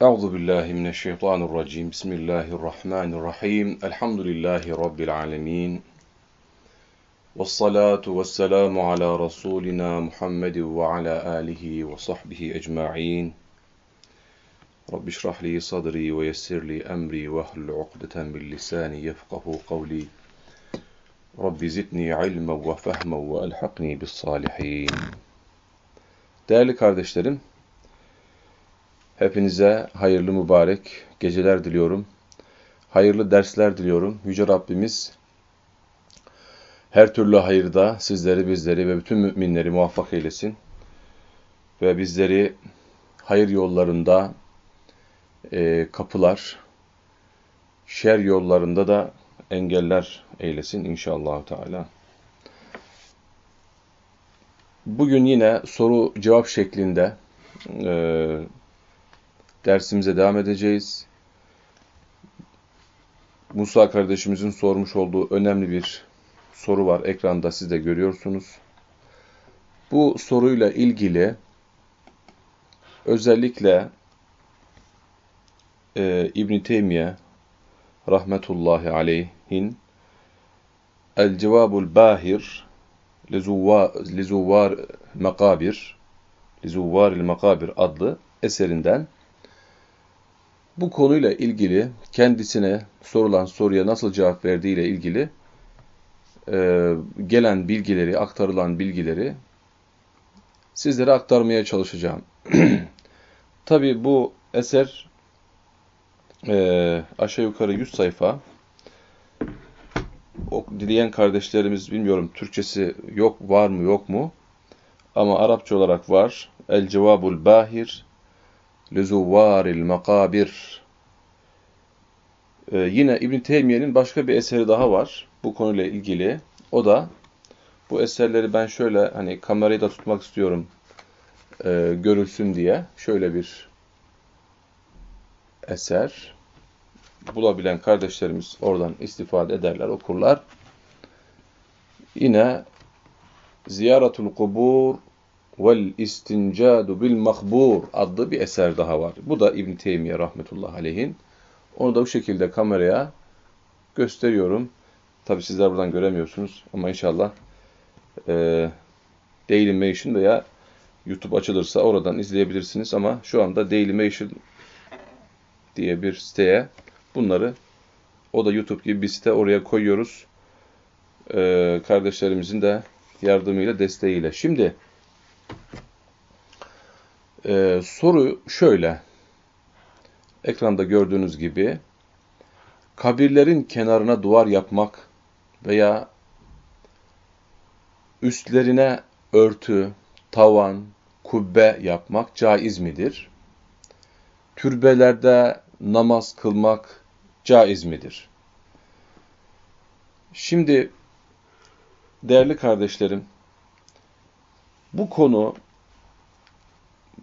Euzu billahi mineşşeytanirracim. Bismillahirrahmanirrahim. Elhamdülillahi rabbil alamin. Ves salatu vesselamu ala rasulina Muhammed ve ala alihi ve sahbihi ecmaîn. Rabbi şrah li sadri ve yessir li emri ve hlul ukdeten min lisani yefkahu kavli. Rabbi zidni ilmen ve fehmen ve elhakni bis salihin. Değerli kardeşlerim, Hepinize hayırlı mübarek geceler diliyorum. Hayırlı dersler diliyorum. Yüce Rabbimiz her türlü hayırda sizleri, bizleri ve bütün müminleri muvaffak eylesin. Ve bizleri hayır yollarında e, kapılar, şer yollarında da engeller eylesin inşallah Teala. Bugün yine soru cevap şeklinde e, dersimize devam edeceğiz. Musa kardeşimizin sormuş olduğu önemli bir soru var. Ekranda siz de görüyorsunuz. Bu soruyla ilgili özellikle e, İbn Teymiye rahmetullahi aleyhin El Cevabul Bahir Lizuvar Makabir Lizuvaril Makabir adlı eserinden bu konuyla ilgili kendisine sorulan soruya nasıl cevap verdiği ile ilgili e, gelen bilgileri, aktarılan bilgileri sizlere aktarmaya çalışacağım. Tabi bu eser e, aşağı yukarı 100 sayfa. O, dileyen kardeşlerimiz bilmiyorum Türkçesi yok var mı yok mu ama Arapça olarak var. El Cevabul Bahir Lüzuvaril Makabir. Ee, yine İbn Teymiye'nin başka bir eseri daha var bu konuyla ilgili. O da bu eserleri ben şöyle hani kamerayı da tutmak istiyorum e, görülsün diye şöyle bir eser bulabilen kardeşlerimiz oradan istifade ederler, okurlar. Yine Ziyaratul Kubur vel istincadu bil mahbur adlı bir eser daha var. Bu da İbn Teymiye rahmetullah aleyhin. Onu da bu şekilde kameraya gösteriyorum. Tabi sizler buradan göremiyorsunuz ama inşallah e, Dailymotion veya YouTube açılırsa oradan izleyebilirsiniz ama şu anda Dailymotion diye bir siteye bunları o da YouTube gibi bir site oraya koyuyoruz. Ee, kardeşlerimizin de yardımıyla, desteğiyle. Şimdi ee, soru şöyle. Ekranda gördüğünüz gibi kabirlerin kenarına duvar yapmak veya üstlerine örtü, tavan, kubbe yapmak caiz midir? Türbelerde namaz kılmak caiz midir? Şimdi değerli kardeşlerim, bu konu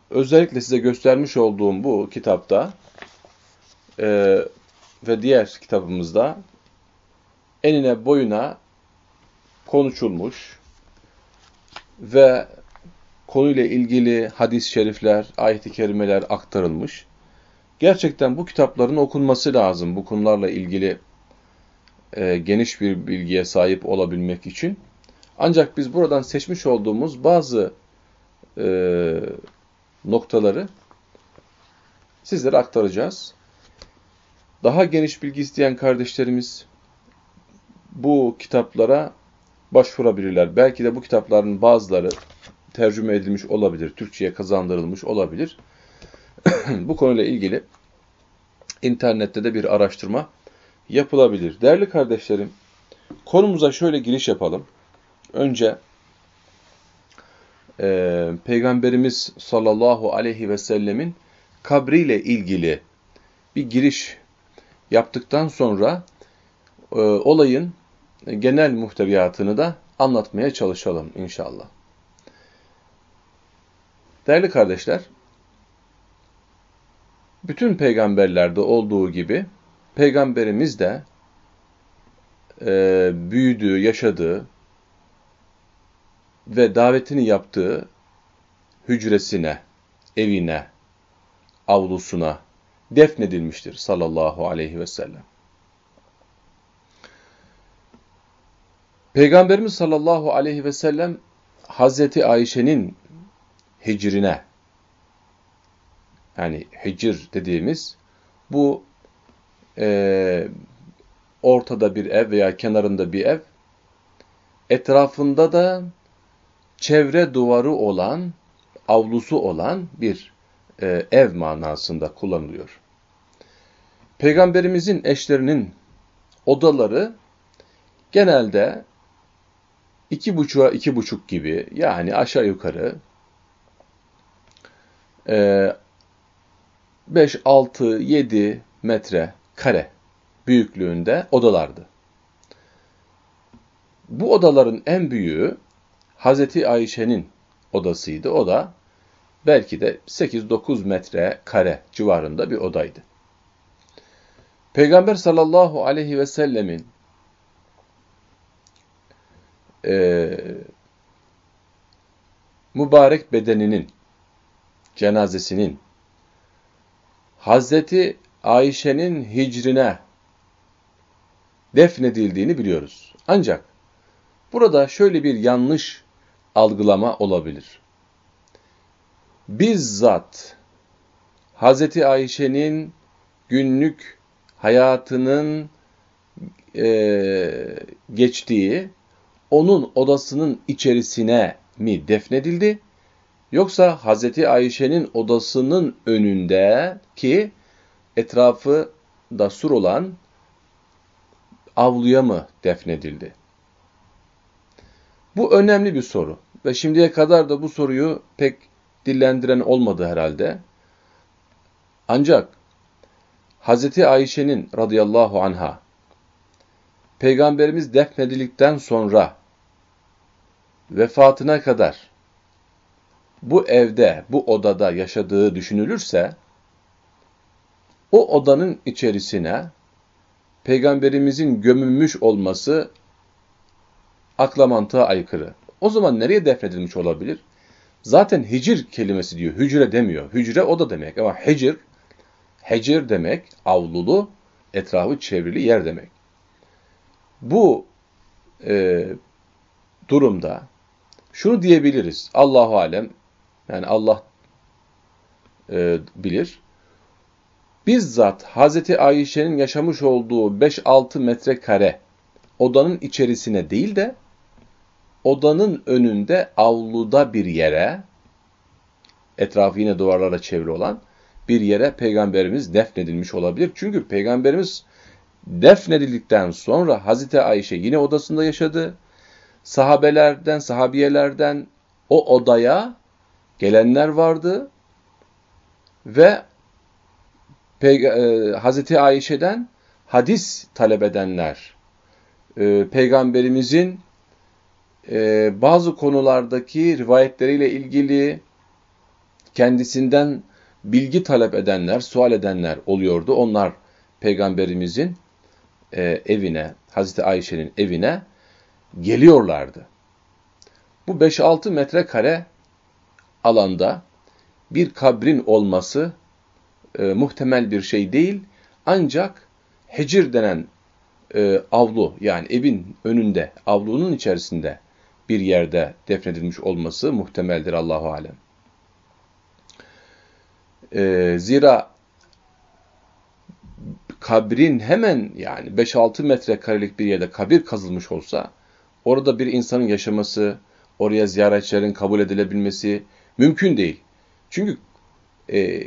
özellikle size göstermiş olduğum bu kitapta e, ve diğer kitabımızda enine boyuna konuşulmuş ve konuyla ilgili hadis-i şerifler, ayet-i kerimeler aktarılmış. Gerçekten bu kitapların okunması lazım bu konularla ilgili e, geniş bir bilgiye sahip olabilmek için. Ancak biz buradan seçmiş olduğumuz bazı e, noktaları sizlere aktaracağız. Daha geniş bilgi isteyen kardeşlerimiz bu kitaplara başvurabilirler. Belki de bu kitapların bazıları tercüme edilmiş olabilir, Türkçe'ye kazandırılmış olabilir. bu konuyla ilgili internette de bir araştırma yapılabilir. Değerli kardeşlerim, konumuza şöyle giriş yapalım. Önce e, Peygamberimiz sallallahu aleyhi ve sellemin kabriyle ilgili bir giriş yaptıktan sonra e, olayın genel muhteviyatını da anlatmaya çalışalım inşallah. Değerli kardeşler, bütün peygamberlerde olduğu gibi peygamberimiz de e, büyüdüğü, yaşadığı, ve davetini yaptığı hücresine, evine, avlusuna, defnedilmiştir sallallahu aleyhi ve sellem. Peygamberimiz sallallahu aleyhi ve sellem Hazreti Ayşe'nin hicrine yani hicir dediğimiz bu e, ortada bir ev veya kenarında bir ev etrafında da çevre duvarı olan avlusu olan bir e, ev manasında kullanılıyor. Peygamberimizin eşlerinin odaları genelde iki buçuğa iki buçuk gibi yani aşağı yukarı e, 5, 6, 7 metre kare büyüklüğünde odalardı. Bu odaların en büyüğü Hazreti Ayşe'nin odasıydı. O da belki de 8-9 metre kare civarında bir odaydı. Peygamber sallallahu aleyhi ve sellemin e, mübarek bedeninin, cenazesinin Hazreti Ayşe'nin hicrine defnedildiğini biliyoruz. Ancak burada şöyle bir yanlış algılama olabilir. Bizzat Hazreti Ayşe'nin günlük hayatının e, geçtiği onun odasının içerisine mi defnedildi? Yoksa Hazreti Ayşe'nin odasının önünde ki etrafı da sur olan avluya mı defnedildi? Bu önemli bir soru ve şimdiye kadar da bu soruyu pek dillendiren olmadı herhalde. Ancak Hazreti Ayşe'nin radıyallahu anha Peygamberimiz defnedildikten sonra vefatına kadar bu evde, bu odada yaşadığı düşünülürse o odanın içerisine peygamberimizin gömülmüş olması akla mantığa aykırı. O zaman nereye defnedilmiş olabilir? Zaten hicir kelimesi diyor, hücre demiyor. Hücre o da demek ama hicir, hecir demek avlulu, etrafı çevrili yer demek. Bu e, durumda şunu diyebiliriz. Allahu alem yani Allah e, bilir. Bizzat Hazreti Ayşe'nin yaşamış olduğu 5-6 metrekare odanın içerisine değil de odanın önünde avluda bir yere etrafı yine duvarlarla çevri olan bir yere peygamberimiz defnedilmiş olabilir. Çünkü peygamberimiz defnedildikten sonra Hazreti Ayşe yine odasında yaşadı. Sahabelerden, sahabiyelerden o odaya gelenler vardı ve e, Hazreti Ayşe'den hadis talep edenler, e, Peygamberimizin e, bazı konulardaki rivayetleriyle ilgili kendisinden bilgi talep edenler, sual edenler oluyordu. Onlar Peygamberimizin e, evine, Hazreti Ayşe'nin evine geliyorlardı. Bu 5-6 metrekare alanda bir kabrin olması e, muhtemel bir şey değil. Ancak hecir denen e, avlu yani evin önünde, avlunun içerisinde bir yerde defnedilmiş olması muhtemeldir Allahu alem. E, zira kabrin hemen yani 5-6 metrekarelik bir yerde kabir kazılmış olsa orada bir insanın yaşaması, oraya ziyaretçilerin kabul edilebilmesi mümkün değil. Çünkü e,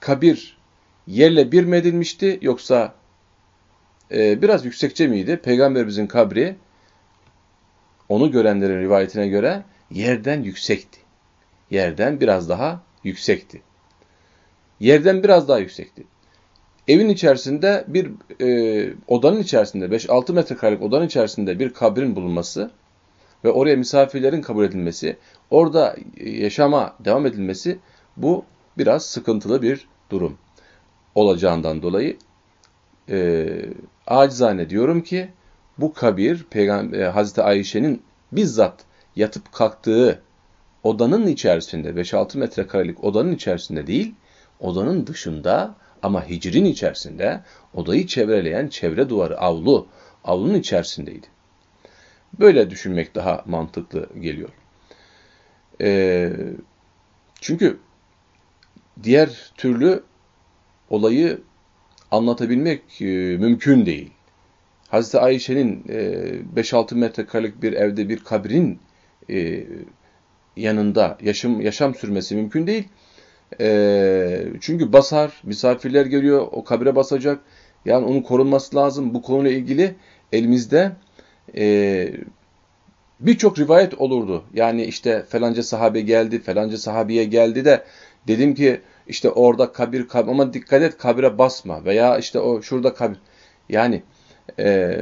kabir yerle bir mi edilmişti yoksa e, biraz yüksekçe miydi? Peygamberimizin kabri onu görenlerin rivayetine göre yerden yüksekti. Yerden biraz daha yüksekti. Yerden biraz daha yüksekti. Evin içerisinde bir e, odanın içerisinde 5-6 metrekarelik odanın içerisinde bir kabrin bulunması ve oraya misafirlerin kabul edilmesi, orada yaşama devam edilmesi bu biraz sıkıntılı bir durum olacağından dolayı e, acizane diyorum ki bu kabir Peygamber e, Hazreti Ayşe'nin bizzat yatıp kalktığı odanın içerisinde 5-6 metrekarelik odanın içerisinde değil odanın dışında ama hicrin içerisinde odayı çevreleyen çevre duvarı, avlu, avlunun içerisindeydi. Böyle düşünmek daha mantıklı geliyor. Ee, çünkü diğer türlü olayı anlatabilmek e, mümkün değil. Hazreti Ayşe'nin e, 5-6 metrekarelik bir evde bir kabrin e, yanında yaşam, yaşam sürmesi mümkün değil. E, çünkü basar, misafirler geliyor, o kabre basacak. Yani onun korunması lazım. Bu konuyla ilgili elimizde e, birçok rivayet olurdu. Yani işte falanca sahabe geldi, falanca sahabiye geldi de dedim ki işte orada kabir, kabir ama dikkat et kabire basma veya işte o şurada kabir. Yani e,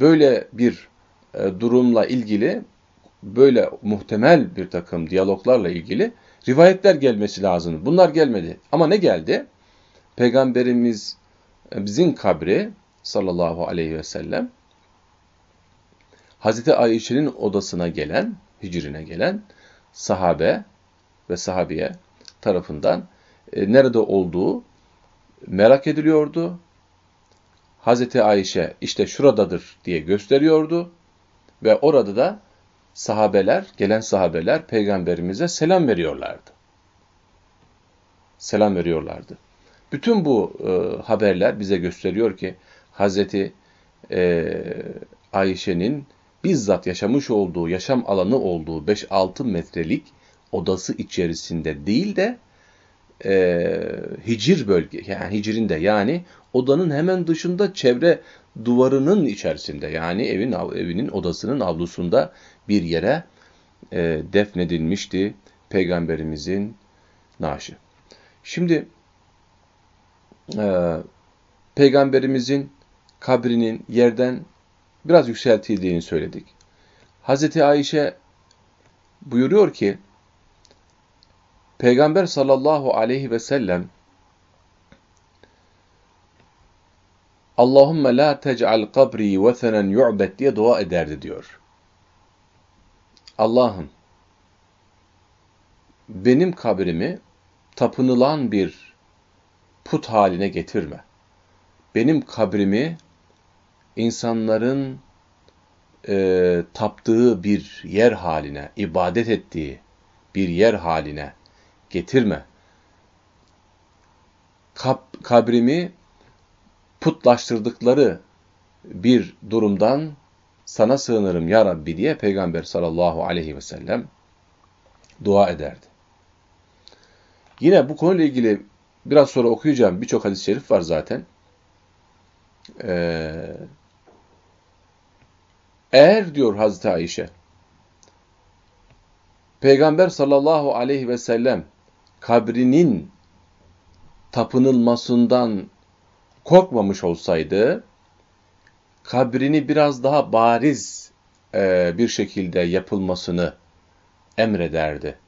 böyle bir e, durumla ilgili böyle muhtemel bir takım diyaloglarla ilgili rivayetler gelmesi lazım. Bunlar gelmedi. Ama ne geldi? Peygamberimiz e, bizim kabri sallallahu aleyhi ve sellem Hazreti Ayşe'nin odasına gelen, hicrine gelen sahabe ve sahabiye tarafından e, nerede olduğu merak ediliyordu. Hazreti Ayşe işte şuradadır diye gösteriyordu ve orada da sahabeler, gelen sahabeler peygamberimize selam veriyorlardı. Selam veriyorlardı. Bütün bu e, haberler bize gösteriyor ki Hazreti e, Ayşe'nin bizzat yaşamış olduğu, yaşam alanı olduğu 5-6 metrelik odası içerisinde değil de e, hicir bölge, yani hicirinde yani odanın hemen dışında çevre duvarının içerisinde yani evin evinin odasının avlusunda bir yere e, defnedilmişti peygamberimizin naaşı. Şimdi e, peygamberimizin kabrinin yerden biraz yükseltildiğini söyledik. Hazreti Ayşe buyuruyor ki Peygamber sallallahu aleyhi ve sellem Allahümme la tec'al kabri vethenen yu'bet diye dua ederdi diyor. Allah'ım benim kabrimi tapınılan bir put haline getirme. Benim kabrimi insanların e, taptığı bir yer haline, ibadet ettiği bir yer haline getirme. Kab kabrimi putlaştırdıkları bir durumdan sana sığınırım ya Rabbi diye Peygamber sallallahu aleyhi ve sellem dua ederdi. Yine bu konuyla ilgili biraz sonra okuyacağım birçok hadis-i şerif var zaten. Ee, eğer diyor Hazreti Ayşe, Peygamber sallallahu aleyhi ve sellem kabrinin tapınılmasından korkmamış olsaydı, kabrini biraz daha bariz e, bir şekilde yapılmasını emrederdi.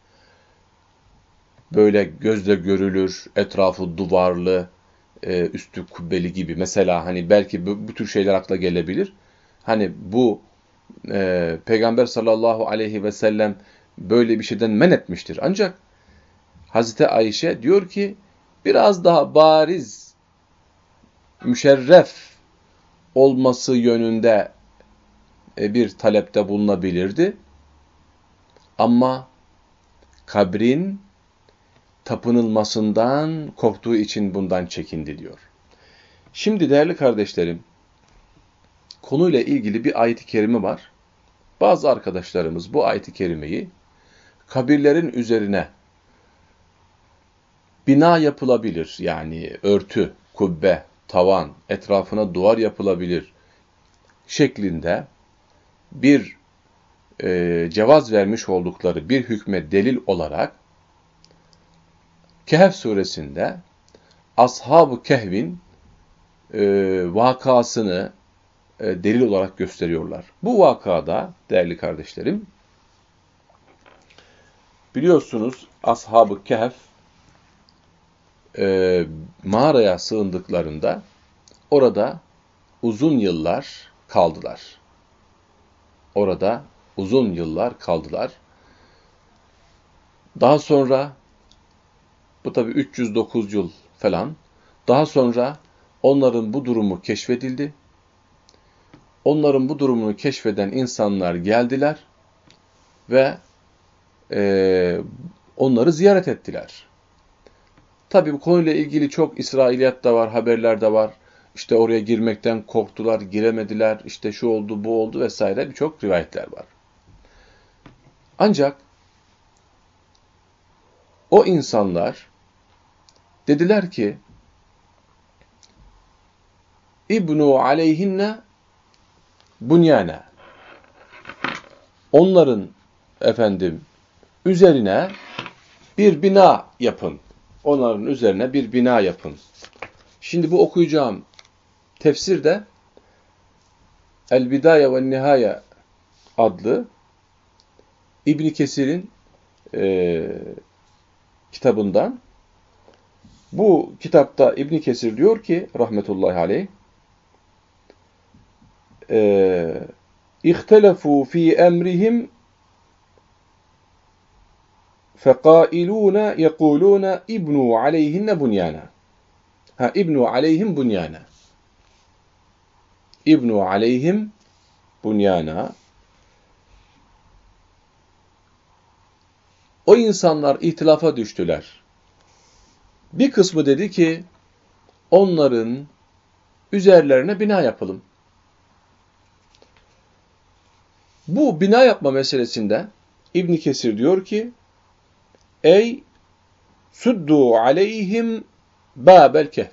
Böyle gözle görülür, etrafı duvarlı, e, üstü kubbeli gibi. Mesela hani belki bu, bu tür şeyler akla gelebilir. Hani bu e, Peygamber sallallahu aleyhi ve sellem böyle bir şeyden men etmiştir. Ancak Hazreti Ayşe diyor ki biraz daha bariz, müşerref olması yönünde e, bir talepte bulunabilirdi. Ama kabrin tapınılmasından korktuğu için bundan çekindi diyor. Şimdi değerli kardeşlerim, konuyla ilgili bir ayet-i kerime var. Bazı arkadaşlarımız bu ayet-i kerimeyi kabirlerin üzerine bina yapılabilir. Yani örtü, kubbe, tavan, etrafına duvar yapılabilir şeklinde bir e, cevaz vermiş oldukları bir hükme delil olarak Kehf suresinde Ashab-ı Kehv'in e, vakasını e, delil olarak gösteriyorlar. Bu vakada değerli kardeşlerim biliyorsunuz Ashab-ı Kehf e, mağaraya sığındıklarında orada uzun yıllar kaldılar. Orada uzun yıllar kaldılar. Daha sonra Bu tabi 309 yıl falan. Daha sonra onların bu durumu keşfedildi. Onların bu durumunu keşfeden insanlar geldiler ve e, onları ziyaret ettiler. Tabi bu konuyla ilgili çok İsrailiyat da var, haberler de var. İşte oraya girmekten korktular, giremediler, işte şu oldu, bu oldu vesaire birçok rivayetler var. Ancak o insanlar dediler ki İbnu aleyhinne bunyana onların efendim üzerine bir bina yapın. Onların üzerine bir bina yapın. Şimdi bu okuyacağım tefsirde El Bidaye ve Nihaye adlı İbn Kesir'in e, kitabından bu kitapta İbn Kesir diyor ki rahmetullahi aleyh e, İhtelefu fi emrihim fekailûne yekulûne ibnu aleyhinne bunyana. Ha ibnu aleyhim bunyana. İbnu aleyhim bunyana. O insanlar ihtilafa düştüler. Bir kısmı dedi ki onların üzerlerine bina yapalım. Bu bina yapma meselesinde İbn Kesir diyor ki Ey suddu aleyhim babel kehf.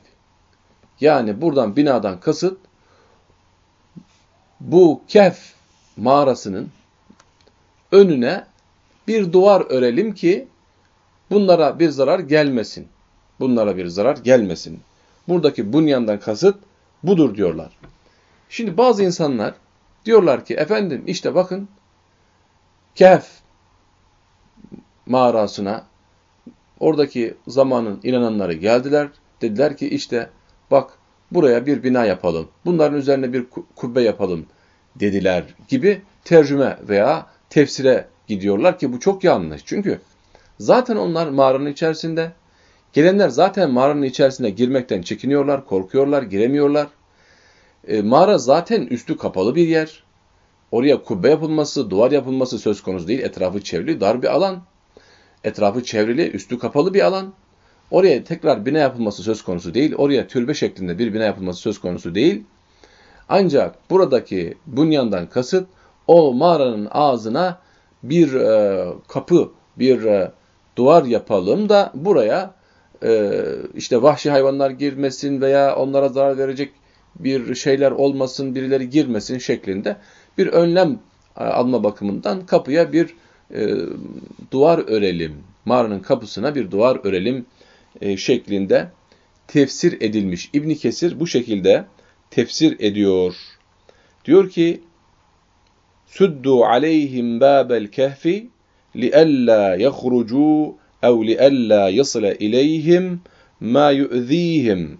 Yani buradan binadan kasıt bu kehf mağarasının önüne bir duvar örelim ki bunlara bir zarar gelmesin. Bunlara bir zarar gelmesin. Buradaki bunyandan kasıt budur diyorlar. Şimdi bazı insanlar diyorlar ki efendim işte bakın Kehf mağarasına oradaki zamanın inananları geldiler. Dediler ki işte bak buraya bir bina yapalım. Bunların üzerine bir kubbe yapalım dediler gibi tercüme veya tefsire gidiyorlar ki bu çok yanlış. Çünkü zaten onlar mağaranın içerisinde. Gelenler zaten mağaranın içerisine girmekten çekiniyorlar, korkuyorlar, giremiyorlar. E, mağara zaten üstü kapalı bir yer. Oraya kubbe yapılması, duvar yapılması söz konusu değil. Etrafı çevrili, dar bir alan. Etrafı çevrili, üstü kapalı bir alan. Oraya tekrar bina yapılması söz konusu değil. Oraya türbe şeklinde bir bina yapılması söz konusu değil. Ancak buradaki bunyandan kasıt o mağaranın ağzına bir e, kapı, bir e, duvar yapalım da buraya e, işte vahşi hayvanlar girmesin veya onlara zarar verecek bir şeyler olmasın, birileri girmesin şeklinde bir önlem e, alma bakımından kapıya bir e, duvar örelim, mağaranın kapısına bir duvar örelim e, şeklinde tefsir edilmiş. İbn Kesir bu şekilde tefsir ediyor. Diyor ki Suddu aleyhim babel kehfi li'alla yahrucu ev li'alla yasla ileyhim ma yu'zihim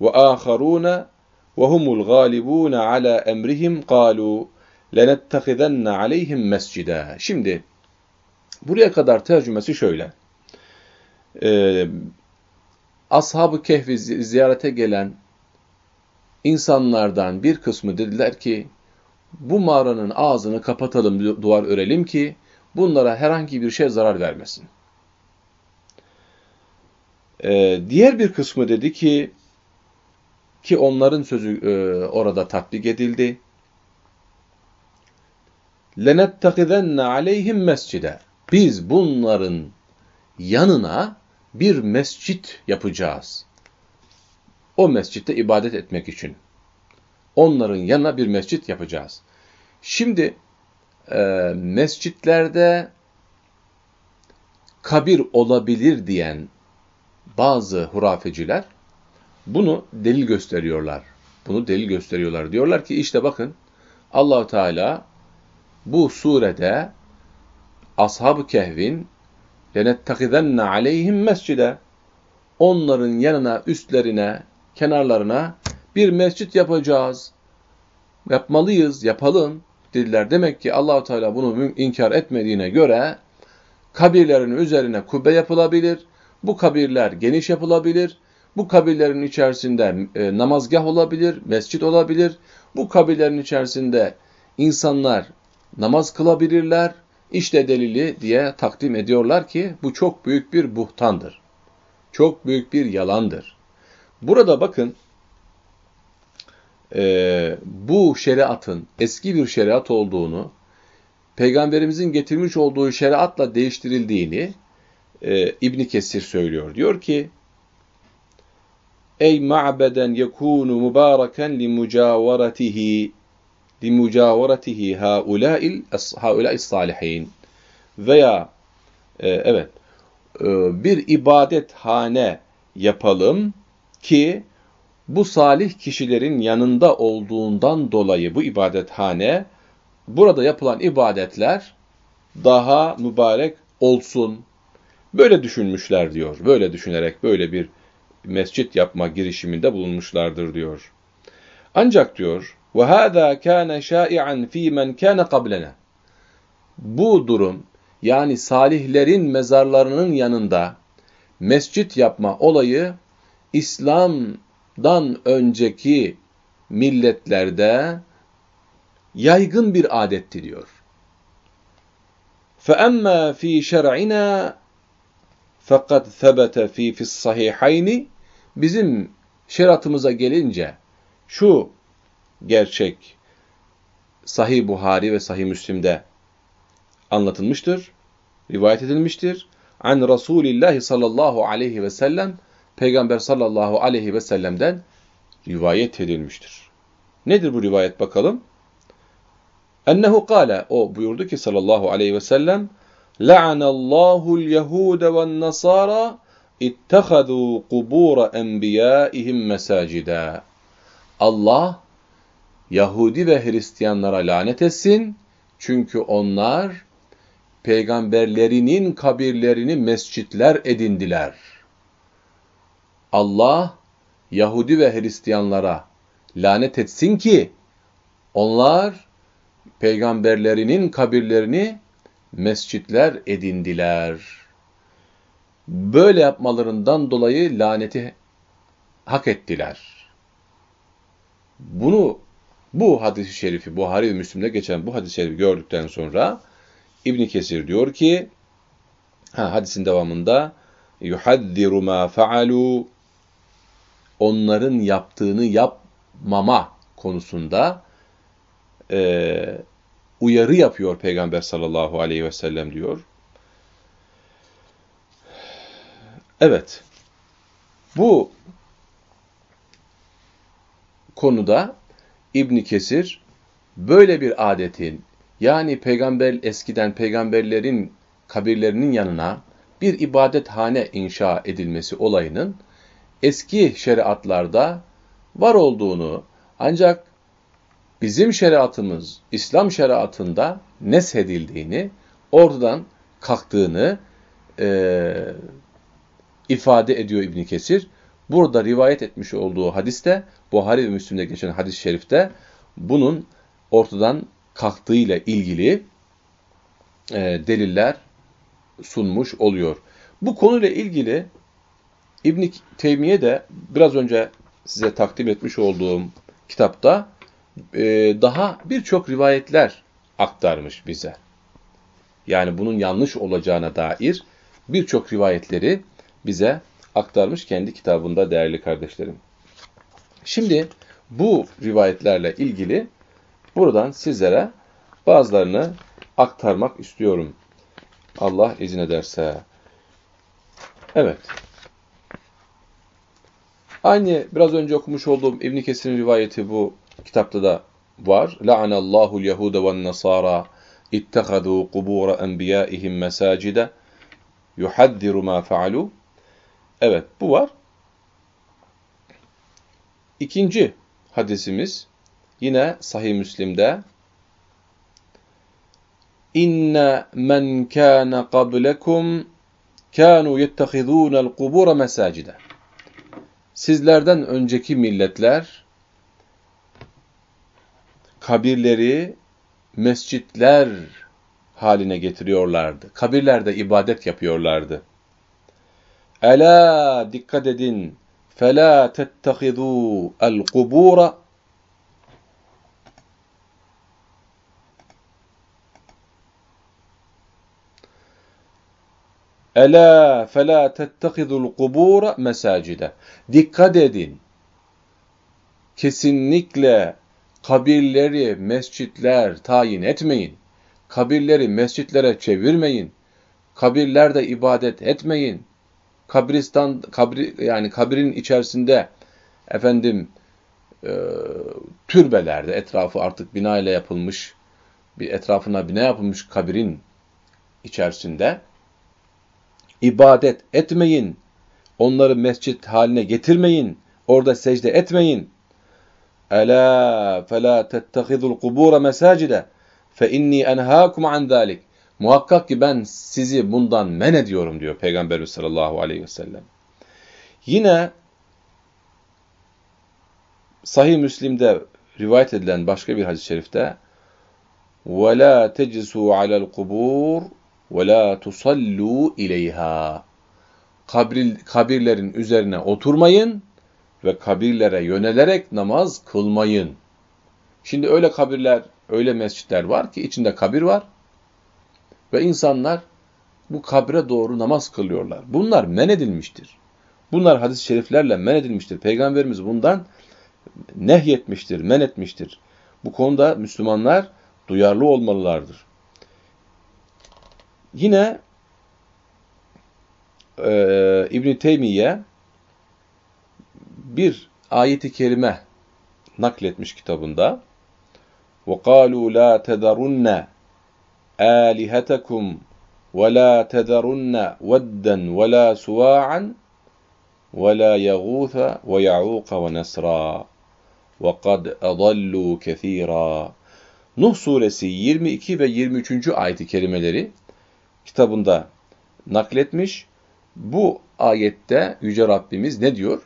ve aharuna ve humul galibun ala emrihim qalu lenettekizenne aleyhim mescida. Şimdi buraya kadar tercümesi şöyle. Ee, Ashab-ı Kehf'i ziyarete gelen insanlardan bir kısmı dediler ki bu mağaranın ağzını kapatalım, duvar örelim ki bunlara herhangi bir şey zarar vermesin. Ee, diğer bir kısmı dedi ki ki onların sözü e, orada tatbik edildi. لَنَتَّخِذَنَّ عَلَيْهِمْ mescide. Biz bunların yanına bir mescit yapacağız. O mescitte ibadet etmek için. Onların yanına bir mescit yapacağız. Şimdi e, mescitlerde kabir olabilir diyen bazı hurafeciler bunu delil gösteriyorlar. Bunu delil gösteriyorlar. Diyorlar ki işte bakın allah Teala bu surede Ashab-ı Kehv'in لَنَتَّخِذَنَّ عَلَيْهِمْ mescide Onların yanına, üstlerine, kenarlarına bir mescit yapacağız. Yapmalıyız, yapalım dediler. Demek ki Allahu Teala bunu inkar etmediğine göre kabirlerin üzerine kubbe yapılabilir. Bu kabirler geniş yapılabilir. Bu kabirlerin içerisinde e, namazgah olabilir, mescit olabilir. Bu kabirlerin içerisinde insanlar namaz kılabilirler. İşte delili diye takdim ediyorlar ki bu çok büyük bir buhtandır. Çok büyük bir yalandır. Burada bakın e, bu şeriatın eski bir şeriat olduğunu, Peygamberimizin getirmiş olduğu şeriatla değiştirildiğini e, İbn Kesir söylüyor. Diyor ki, Ey ma'beden yekunu mübareken li mucavaratihi haula'il haula'is salihin veya e, evet e, bir ibadethane yapalım ki bu salih kişilerin yanında olduğundan dolayı bu ibadethane burada yapılan ibadetler daha mübarek olsun. Böyle düşünmüşler diyor. Böyle düşünerek böyle bir mescit yapma girişiminde bulunmuşlardır diyor. Ancak diyor وَهَذَا كَانَ شَائِعًا ف۪ي مَنْ كَانَ قَبْلَنَا Bu durum yani salihlerin mezarlarının yanında mescit yapma olayı İslam'dan önceki milletlerde yaygın bir adetti diyor. فَأَمَّا ف۪ي شَرْعِنَا فَقَدْ ثَبَتَ ف۪ي فِي الصَّحِحَيْنِ Bizim şeriatımıza gelince şu gerçek Sahih Buhari ve Sahih Müslim'de anlatılmıştır, rivayet edilmiştir. An Resulillahi sallallahu aleyhi ve sellem Peygamber sallallahu aleyhi ve sellem'den rivayet edilmiştir. Nedir bu rivayet bakalım? Ennehu kâle, o buyurdu ki sallallahu aleyhi ve sellem, La'anallahu l-Yehude ve'n-Nasara ittehadû kubûra enbiyâihim mesâcida. Allah, Yahudi ve Hristiyanlara lanet etsin, çünkü onlar peygamberlerinin kabirlerini mescitler edindiler. Allah, Yahudi ve Hristiyanlara lanet etsin ki, onlar peygamberlerinin kabirlerini mescitler edindiler. Böyle yapmalarından dolayı laneti hak ettiler. Bunu bu hadis-i şerifi Buhari ve Müslim'de geçen bu hadis-i şerifi gördükten sonra İbn Kesir diyor ki ha, hadisin devamında yuhaddiru ma faalu onların yaptığını yapmama konusunda e, uyarı yapıyor Peygamber sallallahu aleyhi ve sellem diyor. Evet, bu konuda İbn Kesir böyle bir adetin yani peygamber eskiden peygamberlerin kabirlerinin yanına bir ibadethane inşa edilmesi olayının eski şeriatlarda var olduğunu ancak bizim şeriatımız İslam şeriatında neshedildiğini, oradan kalktığını e, ifade ediyor İbn Kesir. Burada rivayet etmiş olduğu hadiste, Buhari ve Müslim'de geçen hadis-i şerifte bunun ortadan kalktığıyla ilgili e, deliller sunmuş oluyor. Bu konuyla ilgili İbn Teymiye de biraz önce size takdim etmiş olduğum kitapta e, daha birçok rivayetler aktarmış bize. Yani bunun yanlış olacağına dair birçok rivayetleri bize aktarmış kendi kitabında değerli kardeşlerim. Şimdi bu rivayetlerle ilgili buradan sizlere bazılarını aktarmak istiyorum. Allah izin ederse. Evet. Aynı biraz önce okumuş olduğum İbn Kesir'in rivayeti bu kitapta da var. La'anallahu l-Yehude ve'n-Nasara ittehadu kubura enbiyaihim mesacide yuhaddiru ma faalu. Evet, bu var. İkinci hadisimiz yine Sahih Müslim'de İnne men kana qablekum kanu yettehizûnel kubura mesacide. Sizlerden önceki milletler kabirleri mescitler haline getiriyorlardı. Kabirlerde ibadet yapıyorlardı. Ela dikkat edin. Fela tettehizu el kubura Ela fela tettehidul kubura mesacide. Dikkat edin. Kesinlikle kabirleri mescitler tayin etmeyin. Kabirleri mescitlere çevirmeyin. Kabirlerde ibadet etmeyin. Kabristan kabri yani kabirin içerisinde efendim e, türbelerde etrafı artık bina ile yapılmış bir etrafına bina yapılmış kabirin içerisinde ibadet etmeyin. Onları mescit haline getirmeyin. Orada secde etmeyin. Ela fela tettehidul kubura mesacide fe inni enhaakum an zalik. Muhakkak ki ben sizi bundan men ediyorum diyor Peygamberimiz sallallahu aleyhi ve sellem. Yine Sahih Müslim'de rivayet edilen başka bir hadis-i şerifte وَلَا تَجِسُوا عَلَى الْقُبُورِ وَلَا تُصَلُّوا اِلَيْهَا Kabir, kabirlerin üzerine oturmayın ve kabirlere yönelerek namaz kılmayın. Şimdi öyle kabirler, öyle mescitler var ki içinde kabir var ve insanlar bu kabre doğru namaz kılıyorlar. Bunlar men edilmiştir. Bunlar hadis-i şeriflerle men edilmiştir. Peygamberimiz bundan nehyetmiştir, men etmiştir. Bu konuda Müslümanlar duyarlı olmalılardır. Yine e, İbn Teymiye bir ayeti kerime nakletmiş kitabında. وَقَالُوا لَا تَذَرُنَّ آلِهَتَكُمْ وَلَا تَذَرُنَّ وَدًّا وَلَا سُوَاعًا وَلَا يَغُوثَ وَيَعُوقَ وَنَسْرًا وَقَدْ أَضَلُّوا كَثِيرًا Nuh suresi 22 ve 23. ayeti kerimeleri kitabında nakletmiş. Bu ayette Yüce Rabbimiz ne diyor?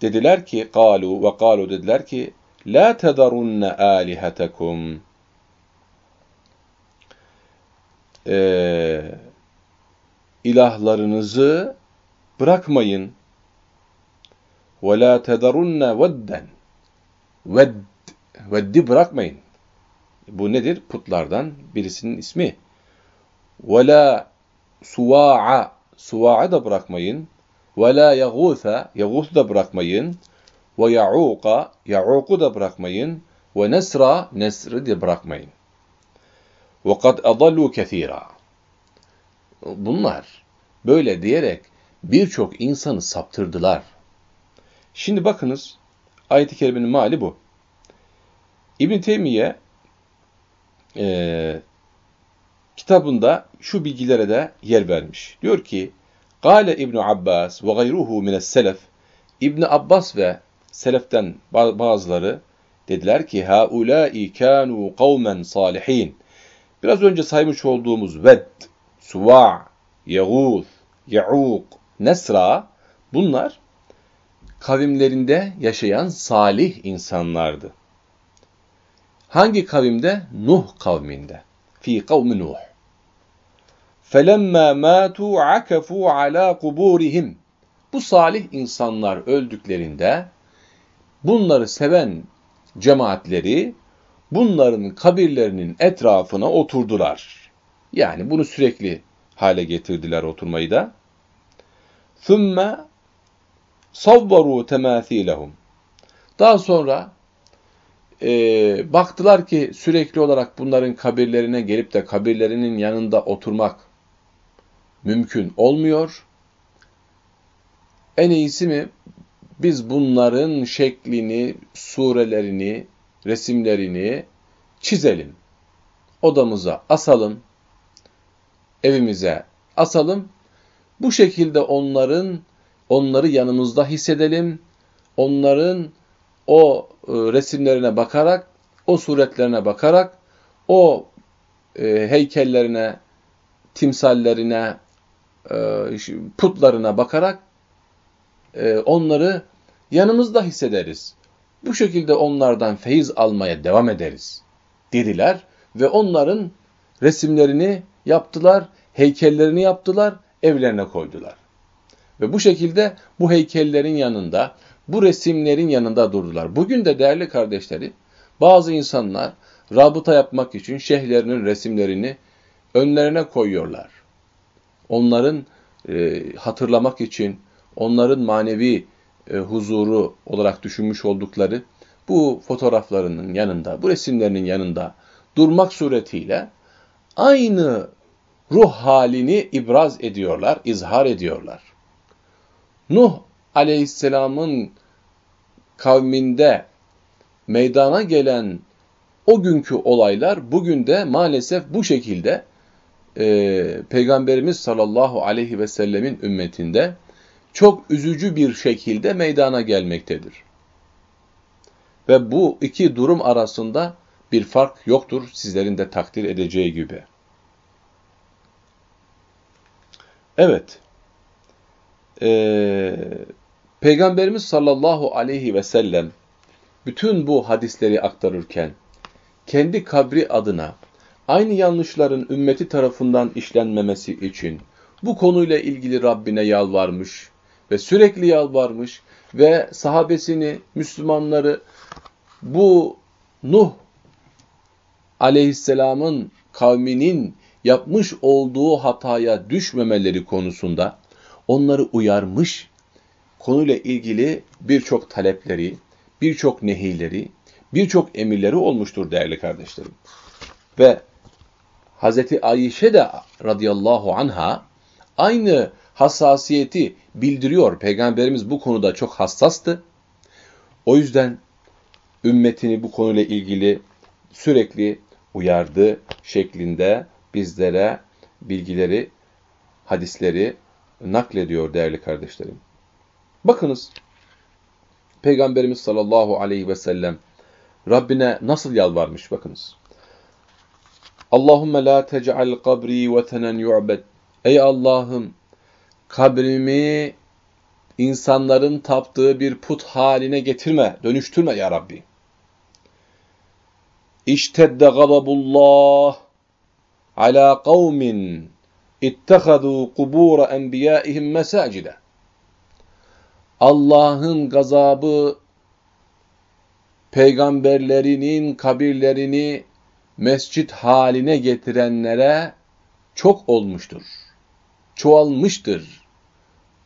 Dediler ki, kalu ve kalu dediler ki, La tedarunne alihetekum. Ee, ilahlarınızı bırakmayın. La tedarunne vedden. Ved, veddi bırakmayın. Bu nedir? Putlardan birisinin ismi. La suva'a. Suva'a da bırakmayın. La yagûtha. Yagûth da bırakmayın. Ya'uqa. Ya'uq'u da bırakmayın. Nesra. Nesr'i de bırakmayın. Kad adallu kethira. Bunlar böyle diyerek birçok insanı saptırdılar. Şimdi bakınız ayet-i kerimenin mali bu. İbn Teymiye e, kitabında şu bilgilere de yer vermiş. Diyor ki, Gale İbn Abbas ve gayruhu mines selef İbn Abbas ve seleften bazıları dediler ki haulâi kânû kavmen salihin. Biraz önce saymış olduğumuz Ved, Suva, Yağûz, Ya'ûk, Nesra bunlar kavimlerinde yaşayan salih insanlardı. Hangi kavimde? Nuh kavminde. Fi kavmi Nuh. فَلَمَّا مَاتُوا عَكَفُوا عَلَى قُبُورِهِمْ Bu salih insanlar öldüklerinde bunları seven cemaatleri bunların kabirlerinin etrafına oturdular. Yani bunu sürekli hale getirdiler oturmayı da. ثُمَّ صَوَّرُوا تَمَاثِيلَهُمْ Daha sonra e, baktılar ki sürekli olarak bunların kabirlerine gelip de kabirlerinin yanında oturmak mümkün olmuyor. En iyisi mi biz bunların şeklini, surelerini, resimlerini çizelim. Odamıza asalım, evimize asalım. Bu şekilde onların onları yanımızda hissedelim. Onların o e, resimlerine bakarak, o suretlerine bakarak, o e, heykellerine, timsallerine, e, putlarına bakarak onları yanımızda hissederiz. Bu şekilde onlardan feyiz almaya devam ederiz dediler ve onların resimlerini yaptılar, heykellerini yaptılar, evlerine koydular. Ve bu şekilde bu heykellerin yanında, bu resimlerin yanında durdular. Bugün de değerli kardeşleri, bazı insanlar rabıta yapmak için şeyhlerinin resimlerini önlerine koyuyorlar. Onların e, hatırlamak için, onların manevi e, huzuru olarak düşünmüş oldukları bu fotoğraflarının yanında, bu resimlerinin yanında durmak suretiyle aynı ruh halini ibraz ediyorlar, izhar ediyorlar. Nuh aleyhisselamın kavminde meydana gelen o günkü olaylar bugün de maalesef bu şekilde e, Peygamberimiz sallallahu aleyhi ve sellemin ümmetinde çok üzücü bir şekilde meydana gelmektedir. Ve bu iki durum arasında bir fark yoktur sizlerin de takdir edeceği gibi. Evet, ee, Peygamberimiz sallallahu aleyhi ve sellem bütün bu hadisleri aktarırken kendi kabri adına aynı yanlışların ümmeti tarafından işlenmemesi için bu konuyla ilgili Rabbine yalvarmış ve sürekli yalvarmış ve sahabesini, Müslümanları bu Nuh aleyhisselamın kavminin yapmış olduğu hataya düşmemeleri konusunda onları uyarmış, konuyla ilgili birçok talepleri, birçok nehirleri, birçok emirleri olmuştur değerli kardeşlerim. Ve Hazreti Ayşe de radıyallahu anha aynı hassasiyeti bildiriyor. Peygamberimiz bu konuda çok hassastı. O yüzden ümmetini bu konuyla ilgili sürekli uyardı şeklinde bizlere bilgileri, hadisleri naklediyor değerli kardeşlerim. Bakınız Peygamberimiz sallallahu aleyhi ve sellem Rabbine nasıl yalvarmış bakınız. Allahümme la tec'al kabri vetenen yu'bed. Ey Allah'ım kabrimi insanların taptığı bir put haline getirme, dönüştürme ya Rabbi. İştedde gazabullah ala kavmin ittehadu kubura enbiyaihim mesacide. Allah'ın gazabı peygamberlerinin kabirlerini mescit haline getirenlere çok olmuştur. Çoğalmıştır.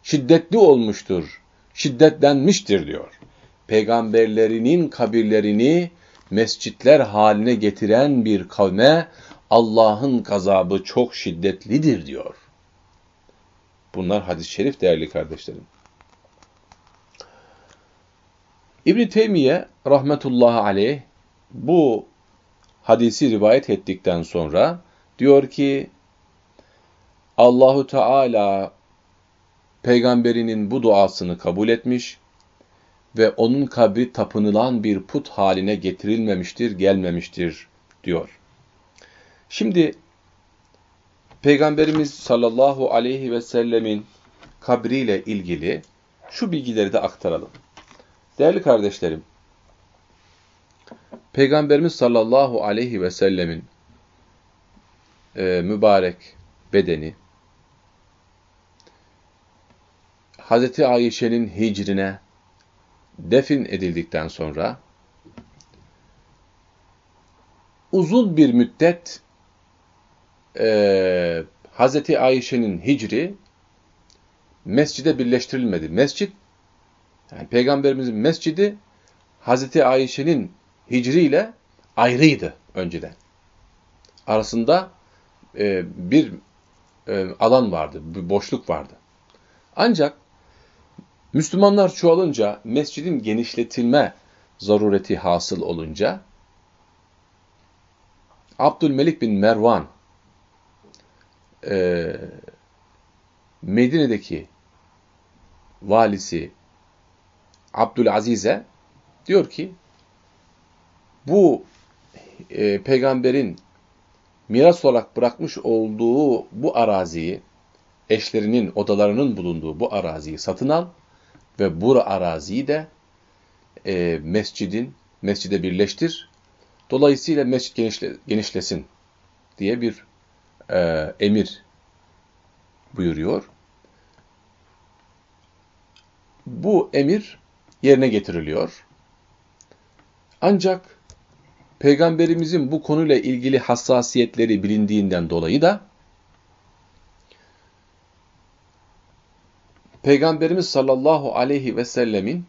Şiddetli olmuştur. Şiddetlenmiştir diyor. Peygamberlerinin kabirlerini mescitler haline getiren bir kavme Allah'ın gazabı çok şiddetlidir diyor. Bunlar hadis-i şerif değerli kardeşlerim. İbn Teymiye rahmetullahi aleyh bu hadisi rivayet ettikten sonra diyor ki Allahu Teala peygamberinin bu duasını kabul etmiş ve onun kabri tapınılan bir put haline getirilmemiştir, gelmemiştir diyor. Şimdi Peygamberimiz sallallahu aleyhi ve sellemin kabriyle ilgili şu bilgileri de aktaralım. Değerli kardeşlerim, Peygamberimiz sallallahu aleyhi ve sellemin e, mübarek bedeni Hazreti Ayşe'nin hicrine defin edildikten sonra uzun bir müddet e, Hazreti Ayşe'nin hicri mescide birleştirilmedi. Mescit, yani Peygamberimizin mescidi Hazreti Ayşe'nin hicriyle ayrıydı önceden. Arasında e, bir e, alan vardı, bir boşluk vardı. Ancak Müslümanlar çoğalınca, mescidin genişletilme zarureti hasıl olunca, Abdülmelik bin Mervan e, Medine'deki valisi Abdülaziz'e diyor ki bu e, peygamberin miras olarak bırakmış olduğu bu araziyi eşlerinin odalarının bulunduğu bu araziyi satın al ve bu araziyi de e, mescidin mescide birleştir. Dolayısıyla mescid genişle, genişlesin diye bir e, emir buyuruyor. bu emir yerine getiriliyor. Ancak Peygamberimizin bu konuyla ilgili hassasiyetleri bilindiğinden dolayı da Peygamberimiz sallallahu aleyhi ve sellemin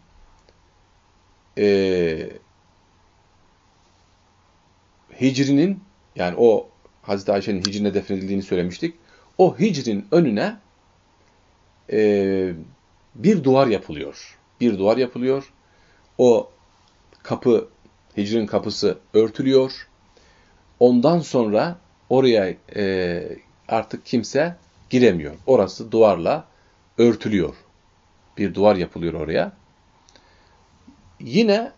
e, hicrinin yani o Hazreti Ayşe'nin hicrine defnedildiğini söylemiştik. O hicrin önüne e, bir duvar yapılıyor. Bir duvar yapılıyor. O kapı, hicrin kapısı örtülüyor. Ondan sonra oraya e, artık kimse giremiyor. Orası duvarla örtülüyor. Bir duvar yapılıyor oraya. Yine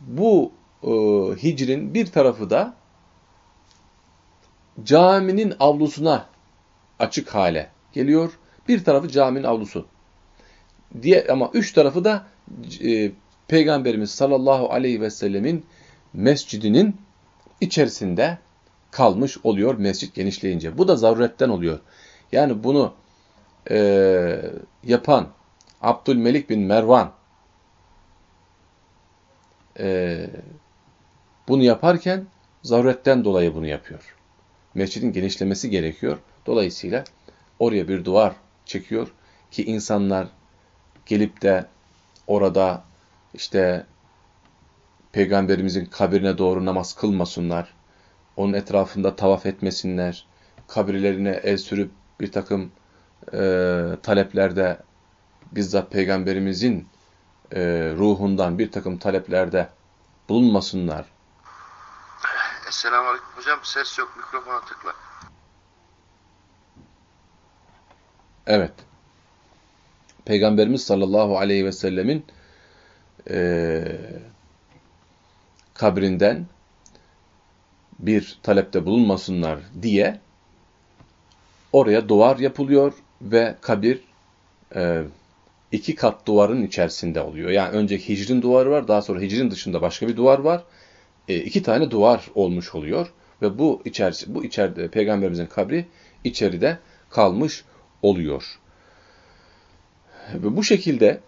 bu e, hicrin bir tarafı da caminin avlusuna açık hale geliyor. Bir tarafı caminin avlusu. Diye ama üç tarafı da e, Peygamberimiz sallallahu aleyhi ve sellemin mescidinin içerisinde kalmış oluyor mescit genişleyince. Bu da zaruretten oluyor. Yani bunu e, yapan Abdülmelik bin Mervan e, bunu yaparken zaruretten dolayı bunu yapıyor. Mescidin genişlemesi gerekiyor. Dolayısıyla oraya bir duvar çekiyor ki insanlar gelip de orada işte Peygamberimizin kabirine doğru namaz kılmasınlar, onun etrafında tavaf etmesinler, kabirlerine el sürüp bir takım e, taleplerde bizzat Peygamberimizin e, ruhundan bir takım taleplerde bulunmasınlar. Esselamu Aleyküm. Hocam ses yok. Mikrofona tıkla. Evet. Peygamberimiz sallallahu aleyhi ve sellemin e, kabrinden bir talepte bulunmasınlar diye oraya duvar yapılıyor ve kabir e, iki kat duvarın içerisinde oluyor. Yani önce hicrin duvarı var, daha sonra hicrin dışında başka bir duvar var. E, iki tane duvar olmuş oluyor ve bu içerisi bu içeride peygamberimizin kabri içeride kalmış oluyor. Ve bu şekilde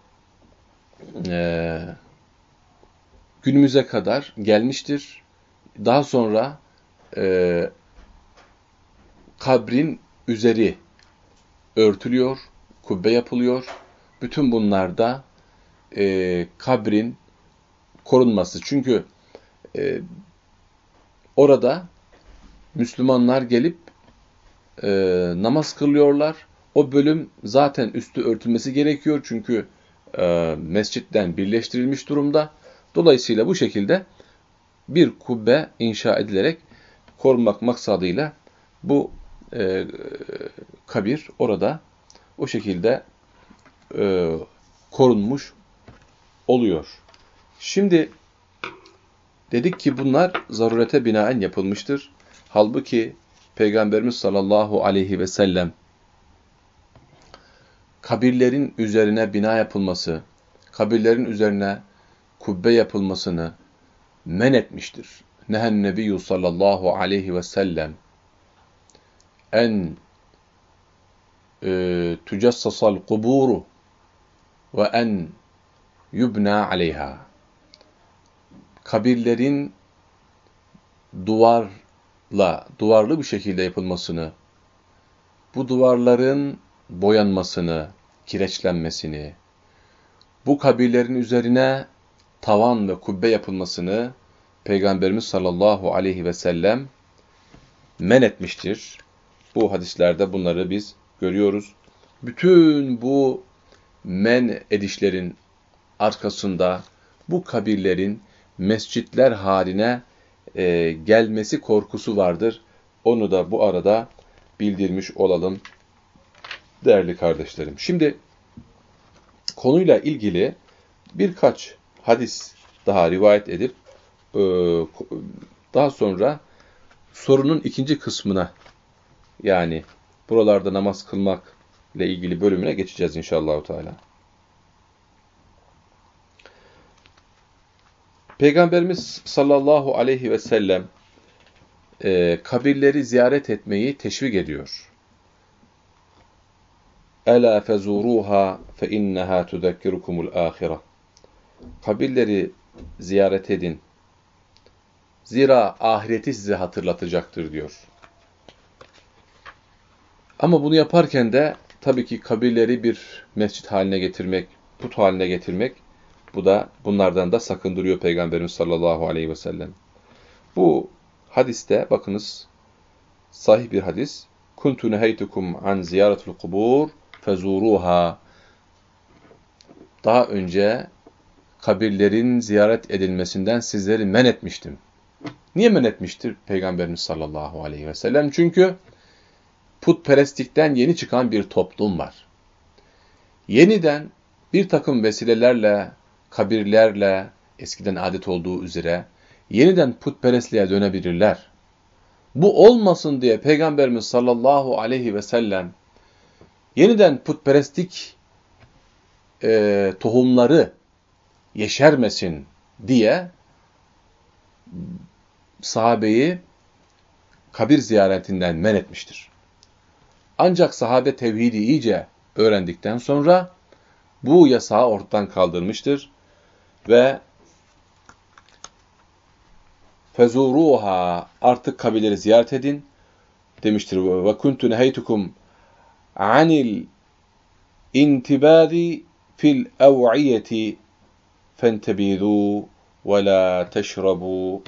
e, günümüze kadar gelmiştir. Daha sonra e, kabrin üzeri örtülüyor, kubbe yapılıyor. Bütün bunlar da e, kabrin korunması. Çünkü e, orada Müslümanlar gelip e, namaz kılıyorlar. O bölüm zaten üstü örtülmesi gerekiyor. Çünkü e, mescitten birleştirilmiş durumda. Dolayısıyla bu şekilde bir kubbe inşa edilerek korunmak maksadıyla bu e, kabir orada o şekilde e, korunmuş oluyor. Şimdi dedik ki bunlar zarurete binaen yapılmıştır. Halbuki Peygamberimiz sallallahu aleyhi ve sellem kabirlerin üzerine bina yapılması, kabirlerin üzerine kubbe yapılmasını men etmiştir. Nehen Nebiyyü sallallahu aleyhi ve sellem en e, tücessasal kuburu ve en yubna aleyha. Kabirlerin duvarla, duvarlı bir şekilde yapılmasını, bu duvarların boyanmasını, kireçlenmesini, bu kabirlerin üzerine tavan ve kubbe yapılmasını Peygamberimiz sallallahu aleyhi ve sellem men etmiştir. Bu hadislerde bunları biz görüyoruz. Bütün bu men edişlerin arkasında bu kabirlerin mescitler haline e, gelmesi korkusu vardır. Onu da bu arada bildirmiş olalım değerli kardeşlerim. Şimdi konuyla ilgili birkaç hadis daha rivayet edip e, daha sonra sorunun ikinci kısmına yani buralarda namaz kılmak ile ilgili bölümüne geçeceğiz inşallah Teala. Peygamberimiz sallallahu aleyhi ve sellem e, kabirleri ziyaret etmeyi teşvik ediyor. Ela fezuruha fe innaha tudekkirukumul ahire. Kabirleri ziyaret edin. Zira ahireti size hatırlatacaktır diyor. Ama bunu yaparken de tabii ki kabirleri bir mescit haline getirmek, put haline getirmek, bu da bunlardan da sakındırıyor Peygamberimiz sallallahu aleyhi ve sellem. Bu hadiste bakınız sahih bir hadis. Kuntu neheytukum an ziyaretul kubur fezuruha. Daha önce kabirlerin ziyaret edilmesinden sizleri men etmiştim. Niye men etmiştir Peygamberimiz sallallahu aleyhi ve sellem? Çünkü putperestlikten yeni çıkan bir toplum var. Yeniden bir takım vesilelerle, kabirlerle, eskiden adet olduğu üzere yeniden putperestliğe dönebilirler. Bu olmasın diye Peygamberimiz sallallahu aleyhi ve sellem yeniden putperestlik e, tohumları yeşermesin diye sahabeyi kabir ziyaretinden men etmiştir. Ancak sahabe tevhidi iyice öğrendikten sonra bu yasağı ortadan kaldırmıştır ve fezuruha artık kabirleri ziyaret edin demiştir. Ve kuntu neheytukum anil intibadi fil ev'iyeti fentebidu ve la teşrabu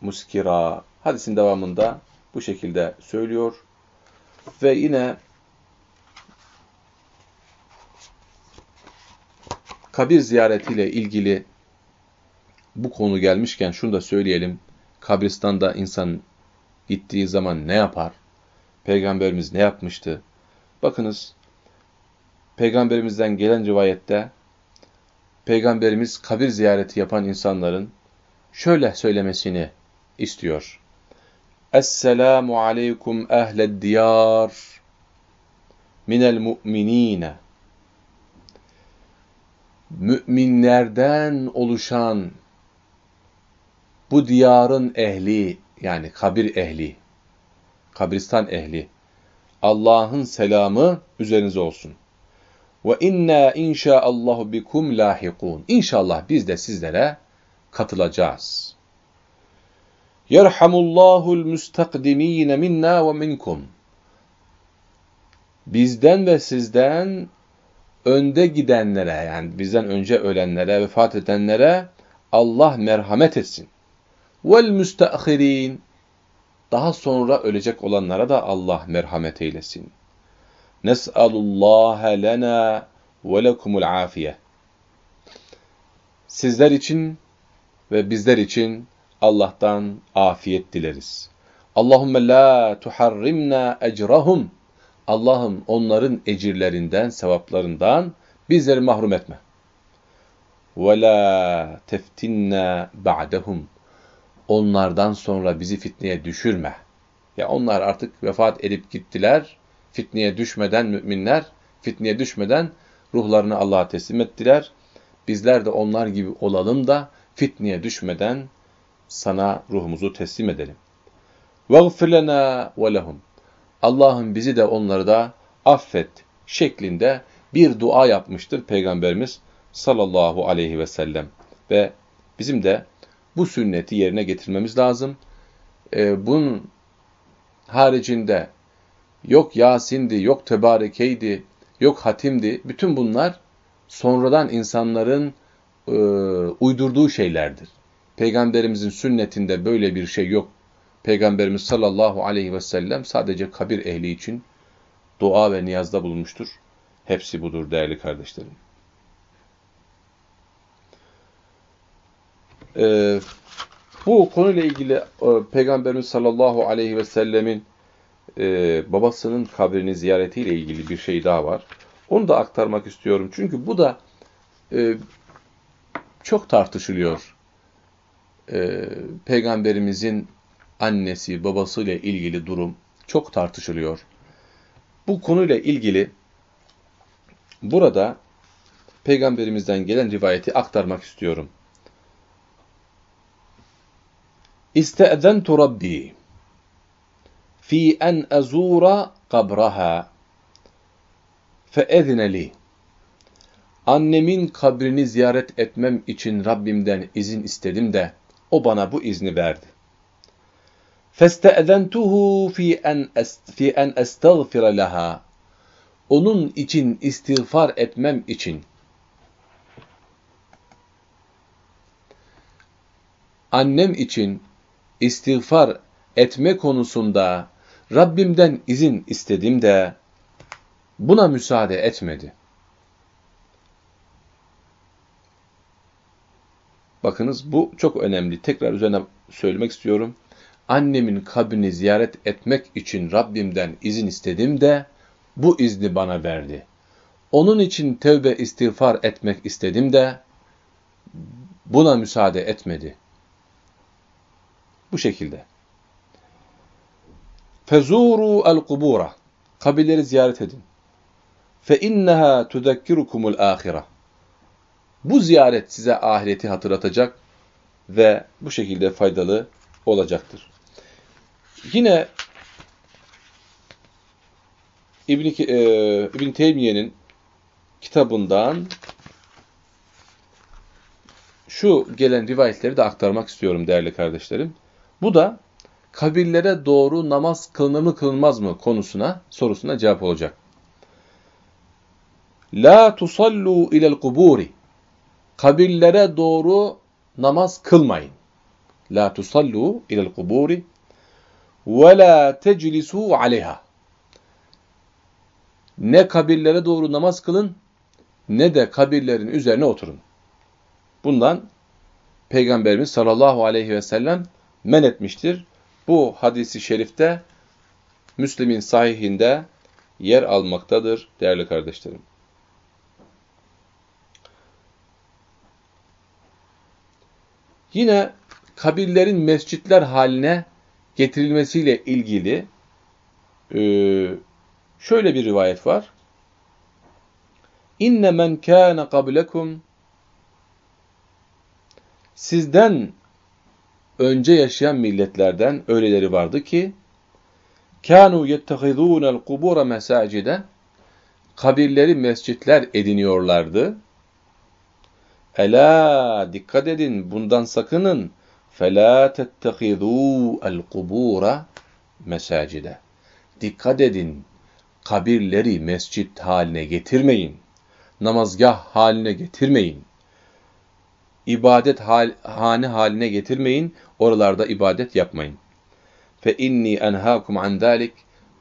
muskira. Hadisin devamında bu şekilde söylüyor. Ve yine kabir ziyaretiyle ilgili bu konu gelmişken şunu da söyleyelim. Kabristanda insan gittiği zaman ne yapar? Peygamberimiz ne yapmıştı? Bakınız, Peygamberimizden gelen rivayette, Peygamberimiz kabir ziyareti yapan insanların şöyle söylemesini istiyor. Esselamu aleykum ehled diyar minel mu'minine. Müminlerden oluşan bu diyarın ehli, yani kabir ehli, kabristan ehli, Allah'ın selamı üzerinize olsun. Ve inna inşaallahu bikum lahikun. İnşallah biz de sizlere katılacağız. Yerhamullahul müstakdimine minna ve minkum. Bizden ve sizden önde gidenlere yani bizden önce ölenlere, vefat edenlere Allah merhamet etsin. Vel müsteahirin daha sonra ölecek olanlara da Allah merhamet eylesin. Nes'alullaha lena ve lekumul afiye. Sizler için ve bizler için Allah'tan afiyet dileriz. Allahümme la tuharrimna ecrahum. Allah'ım onların ecirlerinden, sevaplarından bizleri mahrum etme. Ve la teftinna ba'dehum. Onlardan sonra bizi fitneye düşürme. Ya onlar artık vefat edip gittiler. Fitneye düşmeden müminler, fitneye düşmeden ruhlarını Allah'a teslim ettiler. Bizler de onlar gibi olalım da fitneye düşmeden sana ruhumuzu teslim edelim. وَغْفِرْ لَنَا وَلَهُمْ Allah'ım bizi de onları da affet şeklinde bir dua yapmıştır Peygamberimiz sallallahu aleyhi ve sellem. Ve bizim de bu sünneti yerine getirmemiz lazım. Ee, bunun haricinde yok Yasin'di, yok Tebarekeydi, yok Hatim'di. Bütün bunlar sonradan insanların e, uydurduğu şeylerdir. Peygamberimizin sünnetinde böyle bir şey yok. Peygamberimiz sallallahu aleyhi ve sellem sadece kabir ehli için dua ve niyazda bulunmuştur. Hepsi budur değerli kardeşlerim. Ee, bu konuyla ilgili e, Peygamberimiz sallallahu aleyhi ve sellemin e, babasının kabrini ziyaretiyle ilgili bir şey daha var. Onu da aktarmak istiyorum. Çünkü bu da e, çok tartışılıyor e, peygamberimizin annesi, babasıyla ilgili durum çok tartışılıyor. Bu konuyla ilgili burada peygamberimizden gelen rivayeti aktarmak istiyorum. İste'zentu Rabbi fi en azura kabraha fe'ezine Annemin kabrini ziyaret etmem için Rabbimden izin istedim de o bana bu izni verdi. فَاسْتَأْذَنْتُهُ فِي أَنْ فِي أَنْ أَسْتَغْفِرَ لَهَا Onun için istiğfar etmem için annem için istiğfar etme konusunda Rabbimden izin istedim de buna müsaade etmedi. Bakınız bu çok önemli. Tekrar üzerine söylemek istiyorum. Annemin kabrini ziyaret etmek için Rabbimden izin istedim de bu izni bana verdi. Onun için tevbe istiğfar etmek istedim de buna müsaade etmedi. Bu şekilde. Fezuru el kubura. Kabirleri ziyaret edin. Fe inneha tudekkirukumul ahire. Bu ziyaret size ahireti hatırlatacak ve bu şekilde faydalı olacaktır. Yine İbn e, İbn Teymiye'nin kitabından şu gelen rivayetleri de aktarmak istiyorum değerli kardeşlerim. Bu da kabirlere doğru namaz kılınır mı kılınmaz mı konusuna, sorusuna cevap olacak. La tusallu ilel kuburi. Kabirlere doğru namaz kılmayın. La tusallu ilel kuburi ve la teclisu aleyha. Ne kabirlere doğru namaz kılın ne de kabirlerin üzerine oturun. Bundan Peygamberimiz sallallahu aleyhi ve sellem men etmiştir. Bu hadisi şerifte Müslim'in sahihinde yer almaktadır değerli kardeşlerim. Yine kabirlerin mescitler haline getirilmesiyle ilgili e, şöyle bir rivayet var. İnne men kâne kablekum sizden önce yaşayan milletlerden öyleleri vardı ki kânû yettehidûnel kubura mesacide kabirleri mescitler ediniyorlardı. Ela dikkat edin bundan sakının. Fela tettehidû el kubura mesacide. Dikkat edin. Kabirleri mescit haline getirmeyin. Namazgah haline getirmeyin ibadet hal, hane haline getirmeyin, oralarda ibadet yapmayın. Fe inni enhaakum an zalik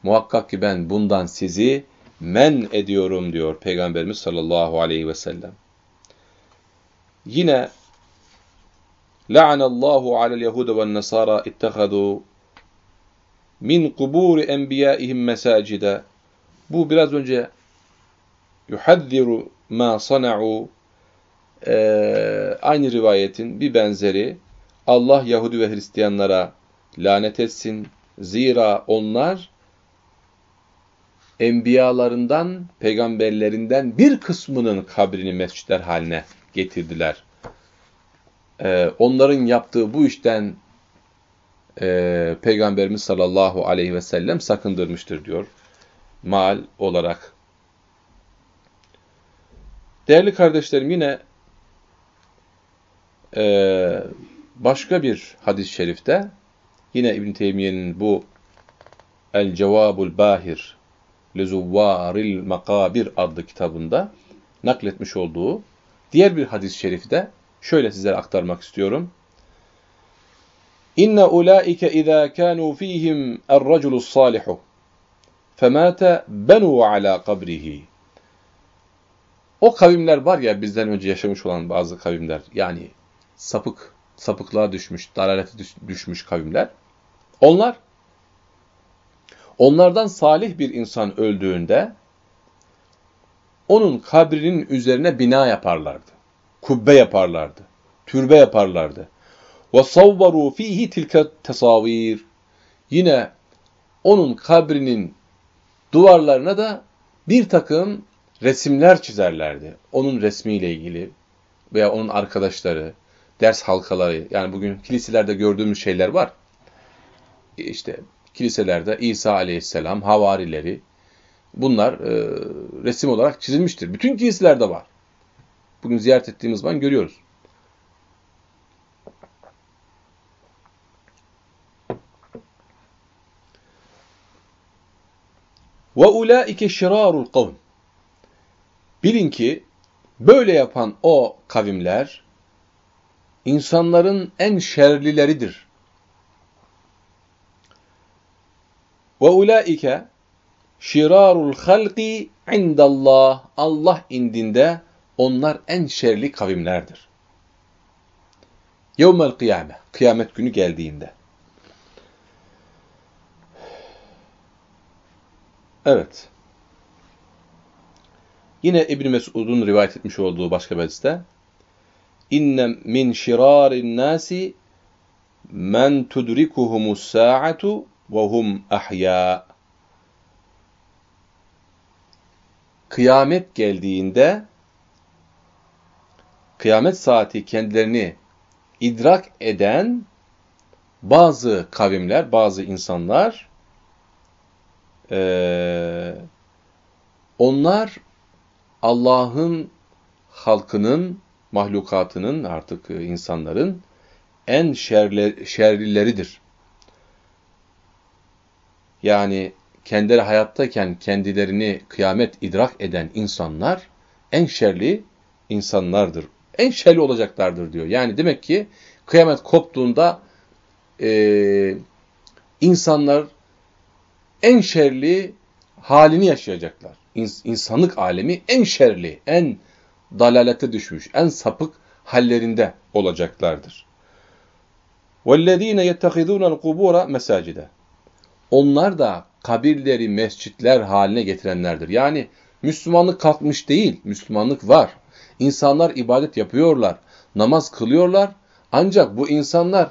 muhakkak ki ben bundan sizi men ediyorum diyor Peygamberimiz sallallahu aleyhi ve sellem. Yine La'anallahu alel yehude ve nasara ittehadu min kuburi enbiyaihim mesacide. Bu biraz önce yuhaddiru ma sana'u e, aynı rivayetin bir benzeri Allah Yahudi ve Hristiyanlara lanet etsin. Zira onlar enbiyalarından, peygamberlerinden bir kısmının kabrini mescitler haline getirdiler. Ee, onların yaptığı bu işten e, Peygamberimiz sallallahu aleyhi ve sellem sakındırmıştır diyor. Mal olarak. Değerli kardeşlerim yine ee, başka bir hadis-i şerifte yine İbn Teymiye'nin bu El Cevabul Bahir Lezuvvaril Makabir adlı kitabında nakletmiş olduğu diğer bir hadis-i şerifte şöyle sizlere aktarmak istiyorum. İnne ulaike izâ kânû fîhim er-raculu sâlihu femâte benû alâ kabrihi. O kavimler var ya bizden önce yaşamış olan bazı kavimler yani sapık, sapıklığa düşmüş, dalalete düşmüş kavimler. Onlar, onlardan salih bir insan öldüğünde, onun kabrinin üzerine bina yaparlardı. Kubbe yaparlardı. Türbe yaparlardı. Ve savvaru fihi tilke. Yine onun kabrinin duvarlarına da bir takım resimler çizerlerdi. Onun resmiyle ilgili veya onun arkadaşları, ders halkaları, yani bugün kiliselerde gördüğümüz şeyler var. İşte kiliselerde İsa aleyhisselam, havarileri, bunlar e, resim olarak çizilmiştir. Bütün giysilerde var. Bugün ziyaret ettiğimiz zaman görüyoruz. Ve ulaike şirarul kavm. Bilin ki böyle yapan o kavimler insanların en şerlileridir. Ve ulaike şirarul halqi indallah. Allah indinde onlar en şerli kavimlerdir. Yevmel kıyame. Kıyamet günü geldiğinde. Evet. Yine İbn Mesud'un rivayet etmiş olduğu başka bir hadiste İnne min şirarin nasi men tudrikuhumus sa'atu ve hum ahya. Kıyamet geldiğinde kıyamet saati kendilerini idrak eden bazı kavimler, bazı insanlar ee, onlar Allah'ın halkının, mahlukatının artık insanların en şerli, şerlileridir. Yani kendileri hayattayken kendilerini kıyamet idrak eden insanlar en şerli insanlardır. En şerli olacaklardır diyor. Yani demek ki kıyamet koptuğunda e, insanlar en şerli halini yaşayacaklar. İnsanlık alemi en şerli, en dalalete düşmüş, en sapık hallerinde olacaklardır. وَالَّذ۪ينَ يَتَّخِذُونَ الْقُبُورَ mesacide. Onlar da kabirleri mescitler haline getirenlerdir. Yani Müslümanlık kalkmış değil, Müslümanlık var. İnsanlar ibadet yapıyorlar, namaz kılıyorlar. Ancak bu insanlar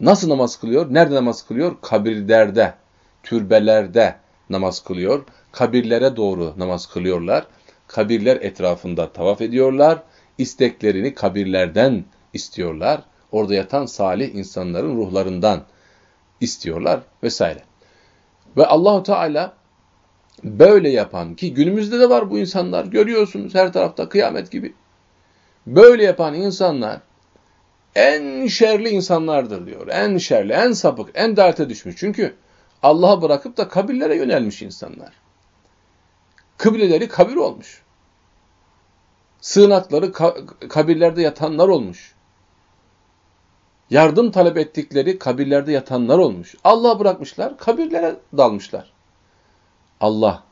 nasıl namaz kılıyor? Nerede namaz kılıyor? Kabirlerde, türbelerde namaz kılıyor. Kabirlere doğru namaz kılıyorlar. Kabirler etrafında tavaf ediyorlar. İsteklerini kabirlerden istiyorlar. Orada yatan salih insanların ruhlarından istiyorlar vesaire. Ve Allahu Teala böyle yapan ki günümüzde de var bu insanlar görüyorsunuz her tarafta kıyamet gibi. Böyle yapan insanlar en şerli insanlardır diyor. En şerli, en sapık, en derte düşmüş. Çünkü Allah'a bırakıp da kabirlere yönelmiş insanlar. Kıbleleri kabir olmuş. Sığınakları kabirlerde yatanlar olmuş. Yardım talep ettikleri kabirlerde yatanlar olmuş. Allah'a bırakmışlar, kabirlere dalmışlar. Allah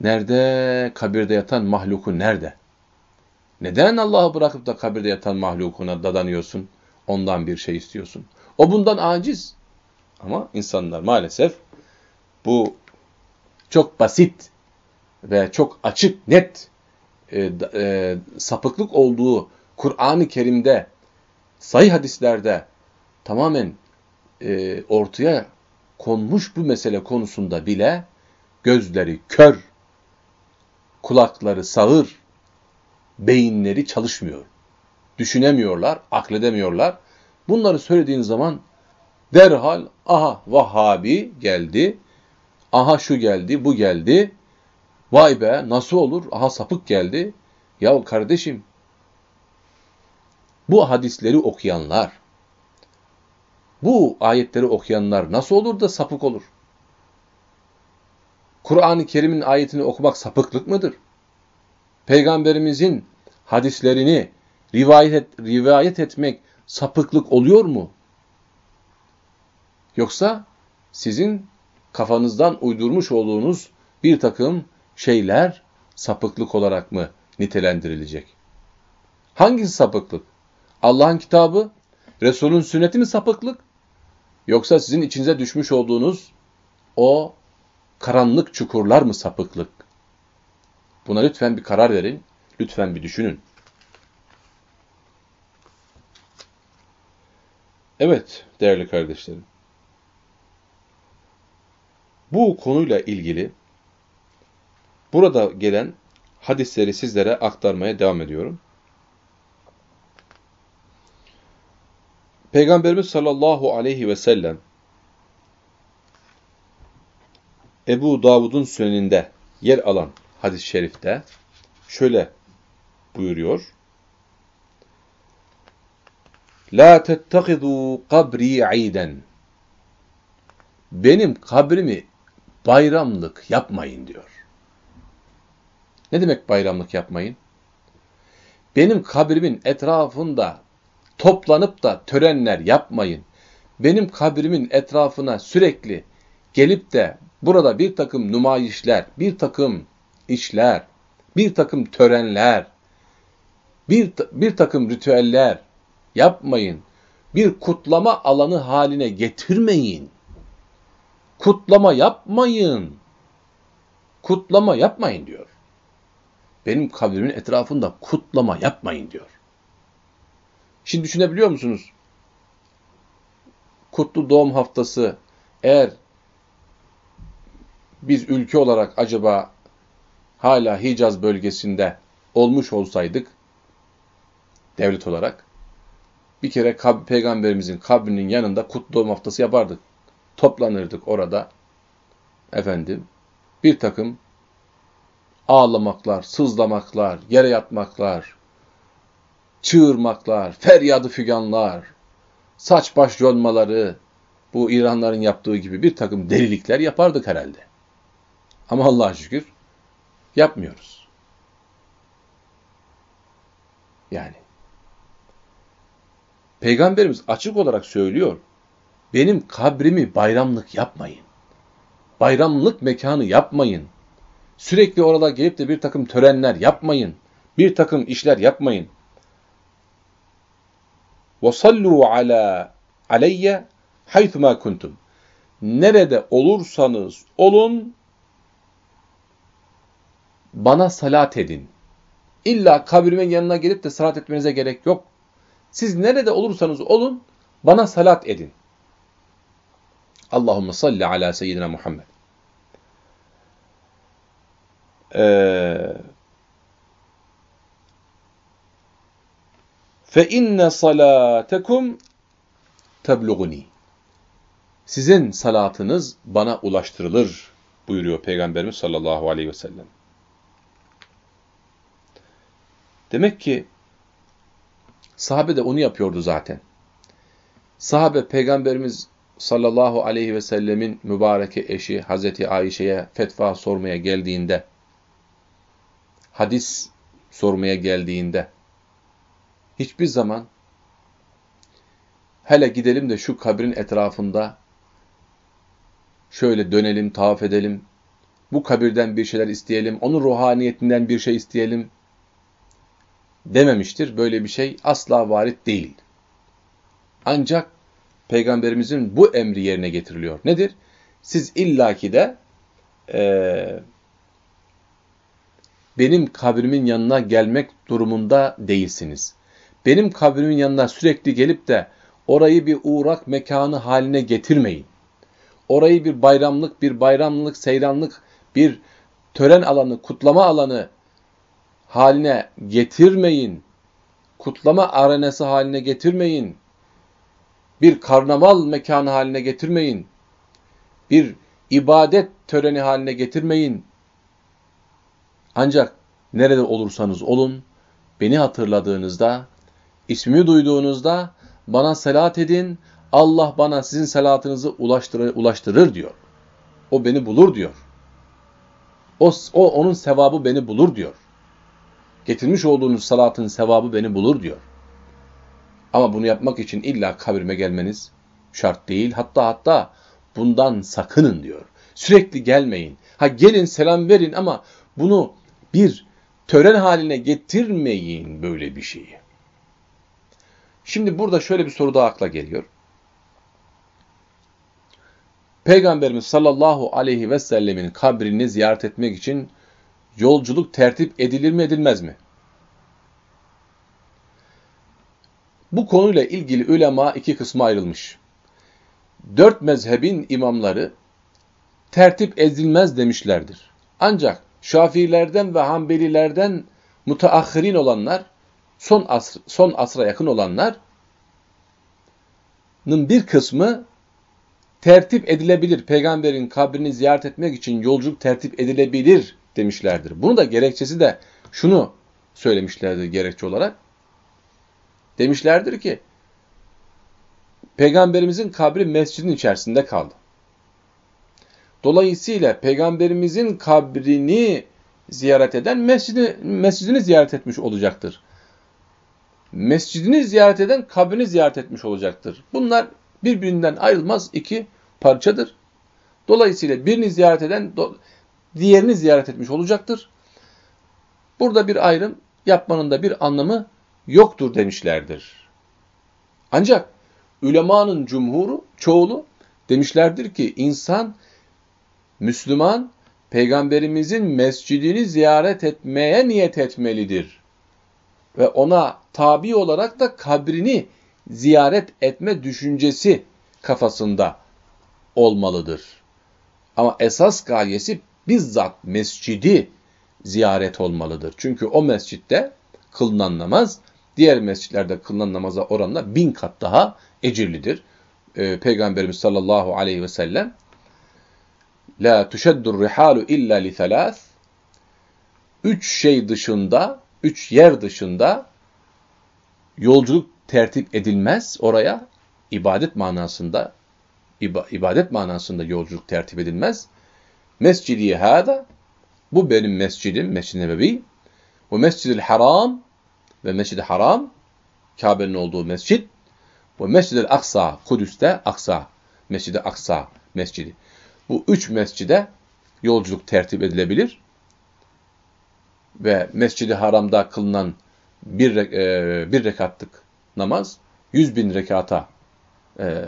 nerede? Kabirde yatan mahluku nerede? Neden Allah'ı bırakıp da kabirde yatan mahlukuna dadanıyorsun? Ondan bir şey istiyorsun. O bundan aciz. Ama insanlar maalesef bu çok basit ve çok açık, net e, e, sapıklık olduğu Kur'an-ı Kerim'de, sahih hadislerde tamamen e, ortaya konmuş bu mesele konusunda bile gözleri kör, kulakları sağır, beyinleri çalışmıyor. Düşünemiyorlar, akledemiyorlar. Bunları söylediğin zaman derhal aha Vahhabi geldi, aha şu geldi, bu geldi. Vay be nasıl olur? Aha sapık geldi. Ya kardeşim bu hadisleri okuyanlar, bu ayetleri okuyanlar nasıl olur da sapık olur? Kur'an-ı Kerim'in ayetini okumak sapıklık mıdır? Peygamberimizin hadislerini rivayet, et, rivayet etmek sapıklık oluyor mu? Yoksa sizin kafanızdan uydurmuş olduğunuz bir takım şeyler sapıklık olarak mı nitelendirilecek? Hangisi sapıklık? Allah'ın kitabı, Resul'ün sünneti mi sapıklık? Yoksa sizin içinize düşmüş olduğunuz o karanlık çukurlar mı sapıklık? Buna lütfen bir karar verin, lütfen bir düşünün. Evet değerli kardeşlerim. Bu konuyla ilgili burada gelen hadisleri sizlere aktarmaya devam ediyorum. Peygamberimiz sallallahu aleyhi ve sellem Ebu Davud'un süneninde yer alan hadis-i şerifte şöyle buyuruyor. La tettehidu kabri iden. Benim kabrimi bayramlık yapmayın diyor. Ne demek bayramlık yapmayın? Benim kabrimin etrafında toplanıp da törenler yapmayın. Benim kabrimin etrafına sürekli gelip de burada bir takım numayişler, bir takım işler, bir takım törenler, bir, bir takım ritüeller yapmayın. Bir kutlama alanı haline getirmeyin. Kutlama yapmayın. Kutlama yapmayın diyor. Benim kabrimin etrafında kutlama yapmayın diyor. Şimdi düşünebiliyor musunuz? Kutlu doğum haftası eğer biz ülke olarak acaba hala Hicaz bölgesinde olmuş olsaydık devlet olarak bir kere kab peygamberimizin kabrinin yanında kutlu doğum haftası yapardık. Toplanırdık orada efendim bir takım ağlamaklar, sızlamaklar, yere yatmaklar, çığırmaklar, feryadı füganlar, saç baş yolmaları, bu İranların yaptığı gibi bir takım delilikler yapardık herhalde. Ama Allah'a şükür yapmıyoruz. Yani Peygamberimiz açık olarak söylüyor. Benim kabrimi bayramlık yapmayın. Bayramlık mekanı yapmayın. Sürekli orada gelip de bir takım törenler yapmayın. Bir takım işler yapmayın. وَصَلُّوا عَلَى عَلَيَّ حَيْثُ مَا كُنْتُمْ Nerede olursanız olun, bana salat edin. İlla kabrimin yanına gelip de salat etmenize gerek yok. Siz nerede olursanız olun, bana salat edin. Allahümme salli ala seyyidina Muhammed. Fe inne salatekum tebluguni. Sizin salatınız bana ulaştırılır buyuruyor Peygamberimiz sallallahu aleyhi ve sellem. Demek ki sahabe de onu yapıyordu zaten. Sahabe Peygamberimiz sallallahu aleyhi ve sellemin mübareke eşi Hazreti Ayşe'ye fetva sormaya geldiğinde hadis sormaya geldiğinde hiçbir zaman hele gidelim de şu kabrin etrafında şöyle dönelim, tavaf edelim, bu kabirden bir şeyler isteyelim, onun ruhaniyetinden bir şey isteyelim dememiştir. Böyle bir şey asla varit değil. Ancak Peygamberimizin bu emri yerine getiriliyor. Nedir? Siz illaki de e, benim kabrimin yanına gelmek durumunda değilsiniz. Benim kabrimin yanına sürekli gelip de orayı bir uğrak mekanı haline getirmeyin. Orayı bir bayramlık, bir bayramlık, seyranlık, bir tören alanı, kutlama alanı haline getirmeyin. Kutlama arenası haline getirmeyin. Bir karnaval mekanı haline getirmeyin. Bir ibadet töreni haline getirmeyin. Ancak nerede olursanız olun, beni hatırladığınızda, ismimi duyduğunuzda bana selat edin, Allah bana sizin selatınızı ulaştırır, ulaştırır diyor. O beni bulur diyor. O, o onun sevabı beni bulur diyor. Getirmiş olduğunuz salatın sevabı beni bulur diyor. Ama bunu yapmak için illa kabrime gelmeniz şart değil. Hatta hatta bundan sakının diyor. Sürekli gelmeyin. Ha gelin selam verin ama bunu bir tören haline getirmeyin böyle bir şeyi. Şimdi burada şöyle bir soru daha akla geliyor. Peygamberimiz sallallahu aleyhi ve sellemin kabrini ziyaret etmek için yolculuk tertip edilir mi edilmez mi? Bu konuyla ilgili ulema iki kısma ayrılmış. Dört mezhebin imamları tertip edilmez demişlerdir. Ancak Şafiilerden ve Hanbelilerden müteahhirin olanlar, son, asr, son asra yakın olanlar bir kısmı tertip edilebilir. Peygamberin kabrini ziyaret etmek için yolculuk tertip edilebilir demişlerdir. Bunu da gerekçesi de şunu söylemişlerdir gerekçe olarak. Demişlerdir ki Peygamberimizin kabri mescidin içerisinde kaldı. Dolayısıyla Peygamberimizin kabrini ziyaret eden mescidi, mescidini ziyaret etmiş olacaktır. Mescidini ziyaret eden kabrini ziyaret etmiş olacaktır. Bunlar birbirinden ayrılmaz iki parçadır. Dolayısıyla birini ziyaret eden diğerini ziyaret etmiş olacaktır. Burada bir ayrım yapmanın da bir anlamı yoktur demişlerdir. Ancak ülemanın cumhuru, çoğulu demişlerdir ki insan, Müslüman, Peygamberimizin mescidini ziyaret etmeye niyet etmelidir. Ve ona tabi olarak da kabrini ziyaret etme düşüncesi kafasında olmalıdır. Ama esas gayesi bizzat mescidi ziyaret olmalıdır. Çünkü o mescitte kılınan namaz diğer mescitlerde kılınan namaza oranla bin kat daha ecirlidir. Ee, Peygamberimiz sallallahu aleyhi ve sellem La tuşeddur rihalu illa li thalath Üç şey dışında, üç yer dışında yolculuk tertip edilmez oraya. ibadet manasında ibadet manasında yolculuk tertip edilmez. Mescidi hâda bu benim mescidim, Mescid-i Nebevi. Ve Mescid-i Haram ve Mescid-i Haram Kabe'nin olduğu mescid. Ve Mescid-i Aksa, Kudüs'te Aksa, Mescid-i Aksa mescidi. Bu üç mescide yolculuk tertip edilebilir. Ve Mescid-i Haram'da kılınan bir, e, bir rekatlık namaz, yüz bin rekata, e,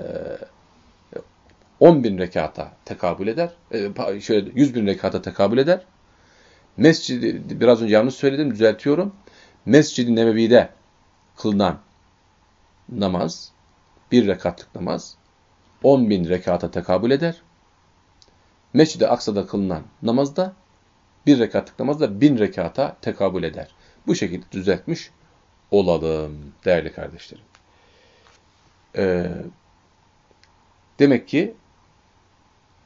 on bin rekata tekabül eder. E, şöyle yüz bin rekata tekabül eder. Mescidi, biraz önce yanlış söyledim, düzeltiyorum. Mescid-i Nebevi'de kılınan namaz, bir rekatlık namaz, on bin rekata tekabül eder. Mescid-i Aksa'da kılınan namazda, bir rekatlık namazda bin rekata tekabül eder. Bu şekilde düzeltmiş olalım değerli kardeşlerim. Ee, demek ki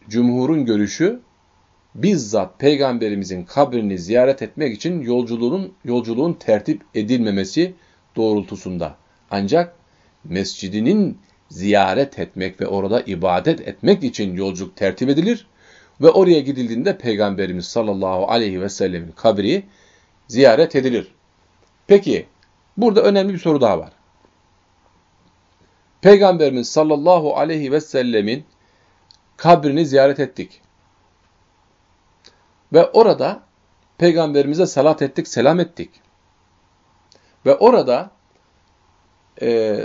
cumhurun görüşü bizzat peygamberimizin kabrini ziyaret etmek için yolculuğun yolculuğun tertip edilmemesi doğrultusunda. Ancak mescidinin ziyaret etmek ve orada ibadet etmek için yolculuk tertip edilir ve oraya gidildiğinde peygamberimiz sallallahu aleyhi ve sellemin kabri ziyaret edilir. Peki burada önemli bir soru daha var. Peygamberimiz sallallahu aleyhi ve sellemin kabrini ziyaret ettik. Ve orada peygamberimize salat ettik, selam ettik. Ve orada e,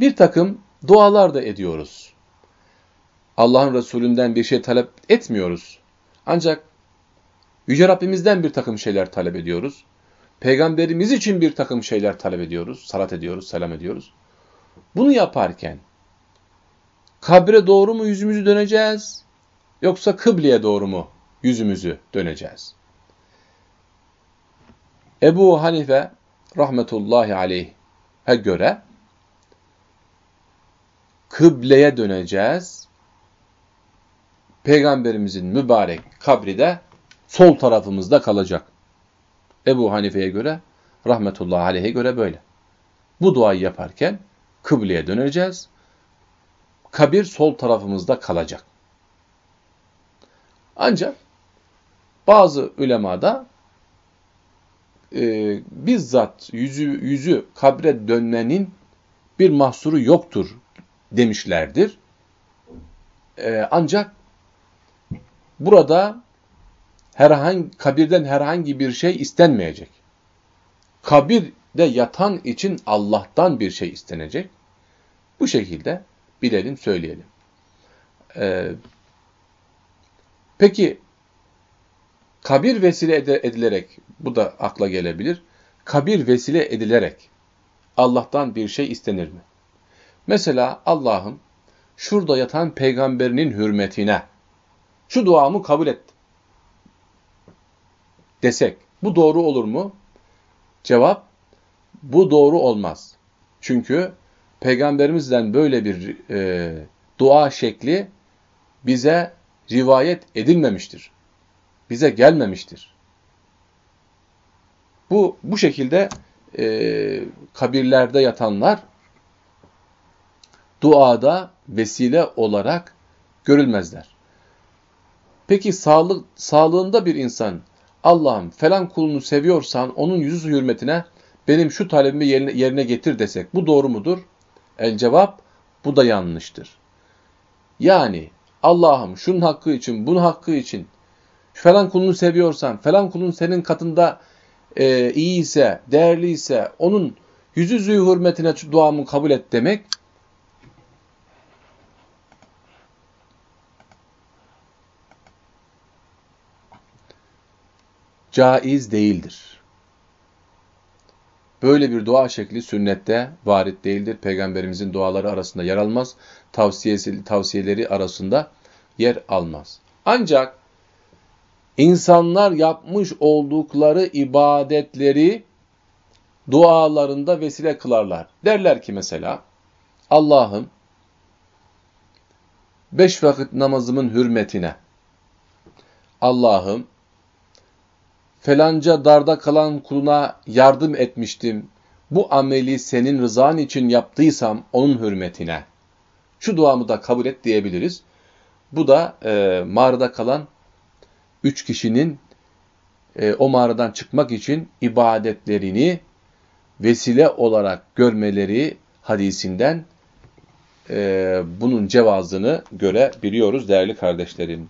bir takım dualar da ediyoruz. Allah'ın Resulünden bir şey talep etmiyoruz. Ancak Yüce Rabbimizden bir takım şeyler talep ediyoruz. Peygamberimiz için bir takım şeyler talep ediyoruz, salat ediyoruz, selam ediyoruz. Bunu yaparken kabre doğru mu yüzümüzü döneceğiz yoksa kıbleye doğru mu yüzümüzü döneceğiz? Ebu Hanife rahmetullahi aleyh'e göre kıbleye döneceğiz. Peygamberimizin mübarek kabri de sol tarafımızda kalacak. Ebu Hanife'ye göre, rahmetullahi aleyh'e göre böyle. Bu duayı yaparken kıbleye döneceğiz. Kabir sol tarafımızda kalacak. Ancak bazı ulemada e, bizzat yüzü, yüzü kabre dönmenin bir mahsuru yoktur demişlerdir. E, ancak burada herhangi kabirden herhangi bir şey istenmeyecek. Kabirde yatan için Allah'tan bir şey istenecek. Bu şekilde bilelim, söyleyelim. Ee, peki kabir vesile edilerek, bu da akla gelebilir. Kabir vesile edilerek Allah'tan bir şey istenir mi? Mesela Allah'ım şurada yatan peygamberinin hürmetine şu duamı kabul et desek bu doğru olur mu? Cevap bu doğru olmaz. Çünkü peygamberimizden böyle bir e, dua şekli bize rivayet edilmemiştir. Bize gelmemiştir. Bu bu şekilde e, kabirlerde yatanlar duada vesile olarak görülmezler. Peki sağlık, sağlığında bir insan Allah'ım falan kulunu seviyorsan onun yüzü hürmetine benim şu talebimi yerine, yerine getir desek bu doğru mudur? El cevap bu da yanlıştır. Yani Allah'ım şunun hakkı için, bunun hakkı için falan kulunu seviyorsan, falan kulun senin katında e, iyi ise, değerli ise onun yüzü zü hürmetine duamı kabul et demek caiz değildir. Böyle bir dua şekli sünnette varit değildir. Peygamberimizin duaları arasında yer almaz. Tavsiyesi, tavsiyeleri arasında yer almaz. Ancak insanlar yapmış oldukları ibadetleri dualarında vesile kılarlar. Derler ki mesela Allah'ım beş vakit namazımın hürmetine Allah'ım felanca darda kalan kuluna yardım etmiştim. Bu ameli senin rızan için yaptıysam onun hürmetine. Şu duamı da kabul et diyebiliriz. Bu da e, mağarada kalan üç kişinin e, o mağaradan çıkmak için ibadetlerini vesile olarak görmeleri hadisinden e, bunun cevazını görebiliyoruz değerli kardeşlerim.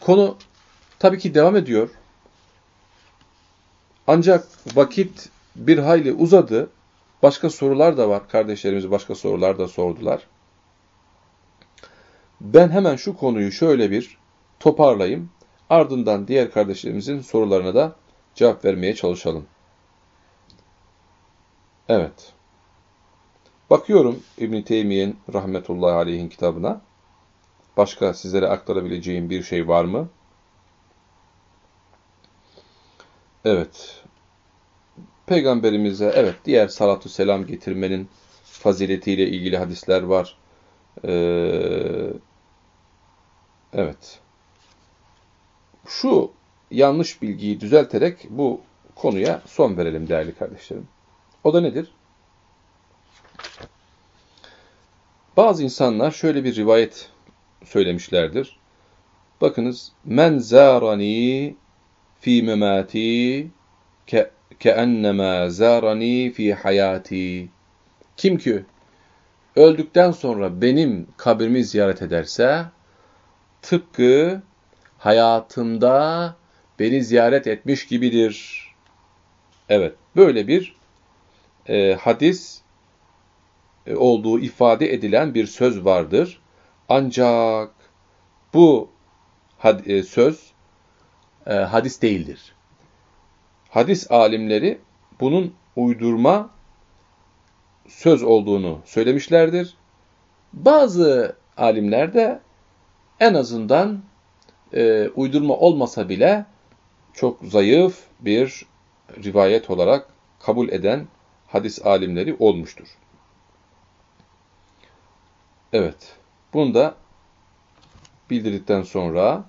Konu tabii ki devam ediyor. Ancak vakit bir hayli uzadı. Başka sorular da var. Kardeşlerimiz başka sorular da sordular. Ben hemen şu konuyu şöyle bir toparlayayım. Ardından diğer kardeşlerimizin sorularına da cevap vermeye çalışalım. Evet. Bakıyorum İbn Teymiye'nin rahmetullahi aleyhin kitabına. Başka sizlere aktarabileceğim bir şey var mı? Evet. Peygamberimize evet diğer salatu selam getirmenin faziletiyle ilgili hadisler var. Ee, evet. Şu yanlış bilgiyi düzelterek bu konuya son verelim değerli kardeşlerim. O da nedir? Bazı insanlar şöyle bir rivayet söylemişlerdir. Bakınız men zarani fi memati ke keennema zarani fi hayati. Kim ki öldükten sonra benim kabrimi ziyaret ederse tıpkı hayatımda beni ziyaret etmiş gibidir. Evet, böyle bir e, hadis e, olduğu ifade edilen bir söz vardır. Ancak bu had, e, söz e, hadis değildir. Hadis alimleri bunun uydurma söz olduğunu söylemişlerdir. Bazı alimler de en azından e, uydurma olmasa bile çok zayıf bir rivayet olarak kabul eden hadis alimleri olmuştur. Evet, bunu da bildirdikten sonra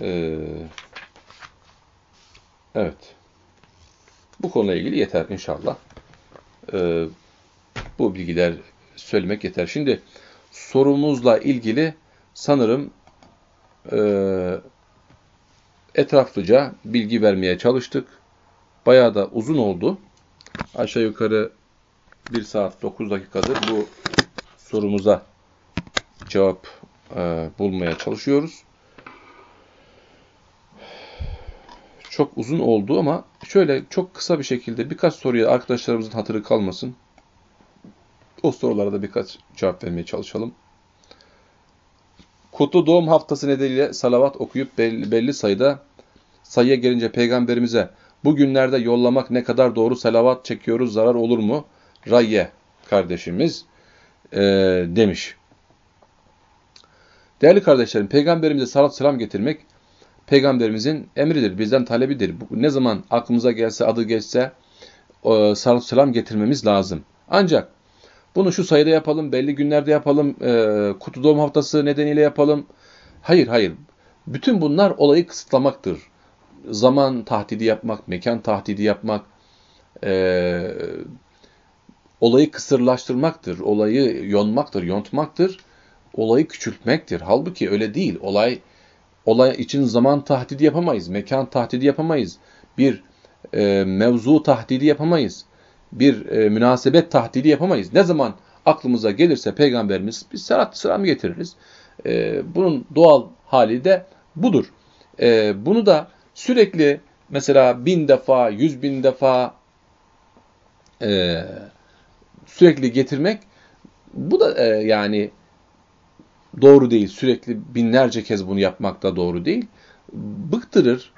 e, evet, bu konuyla ilgili yeter inşallah. E, bu bilgiler söylemek yeter. Şimdi sorumuzla ilgili sanırım e, etraflıca bilgi vermeye çalıştık. Bayağı da uzun oldu. Aşağı yukarı 1 saat 9 dakikadır bu sorumuza cevap e, bulmaya çalışıyoruz. Çok uzun oldu ama şöyle çok kısa bir şekilde birkaç soruya arkadaşlarımızın hatırı kalmasın. O sorulara da birkaç cevap vermeye çalışalım. Kutlu doğum haftası nedeniyle salavat okuyup belli, belli sayıda sayıya gelince peygamberimize bu günlerde yollamak ne kadar doğru salavat çekiyoruz zarar olur mu? Rayye kardeşimiz e, demiş. Değerli kardeşlerim, peygamberimize salat selam getirmek peygamberimizin emridir, bizden talebidir. Ne zaman aklımıza gelse, adı geçse e, salat selam getirmemiz lazım. Ancak Bunu şu sayıda yapalım, belli günlerde yapalım, e, kutu doğum haftası nedeniyle yapalım. Hayır, hayır. Bütün bunlar olayı kısıtlamaktır. Zaman tahdidi yapmak, mekan tahdidi yapmak, e, olayı kısırlaştırmaktır, olayı yonmaktır, yontmaktır, olayı küçültmektir. Halbuki öyle değil. Olay olay için zaman tahdidi yapamayız, mekan tahdidi yapamayız, bir e, mevzu tahdidi yapamayız, bir e, münasebet tahdidi yapamayız. Ne zaman aklımıza gelirse peygamberimiz biz salat selam getiririz. E, bunun doğal hali de budur. E, bunu da sürekli mesela bin defa, yüz bin defa e, sürekli getirmek bu da e, yani doğru değil. Sürekli binlerce kez bunu yapmak da doğru değil. Bıktırır.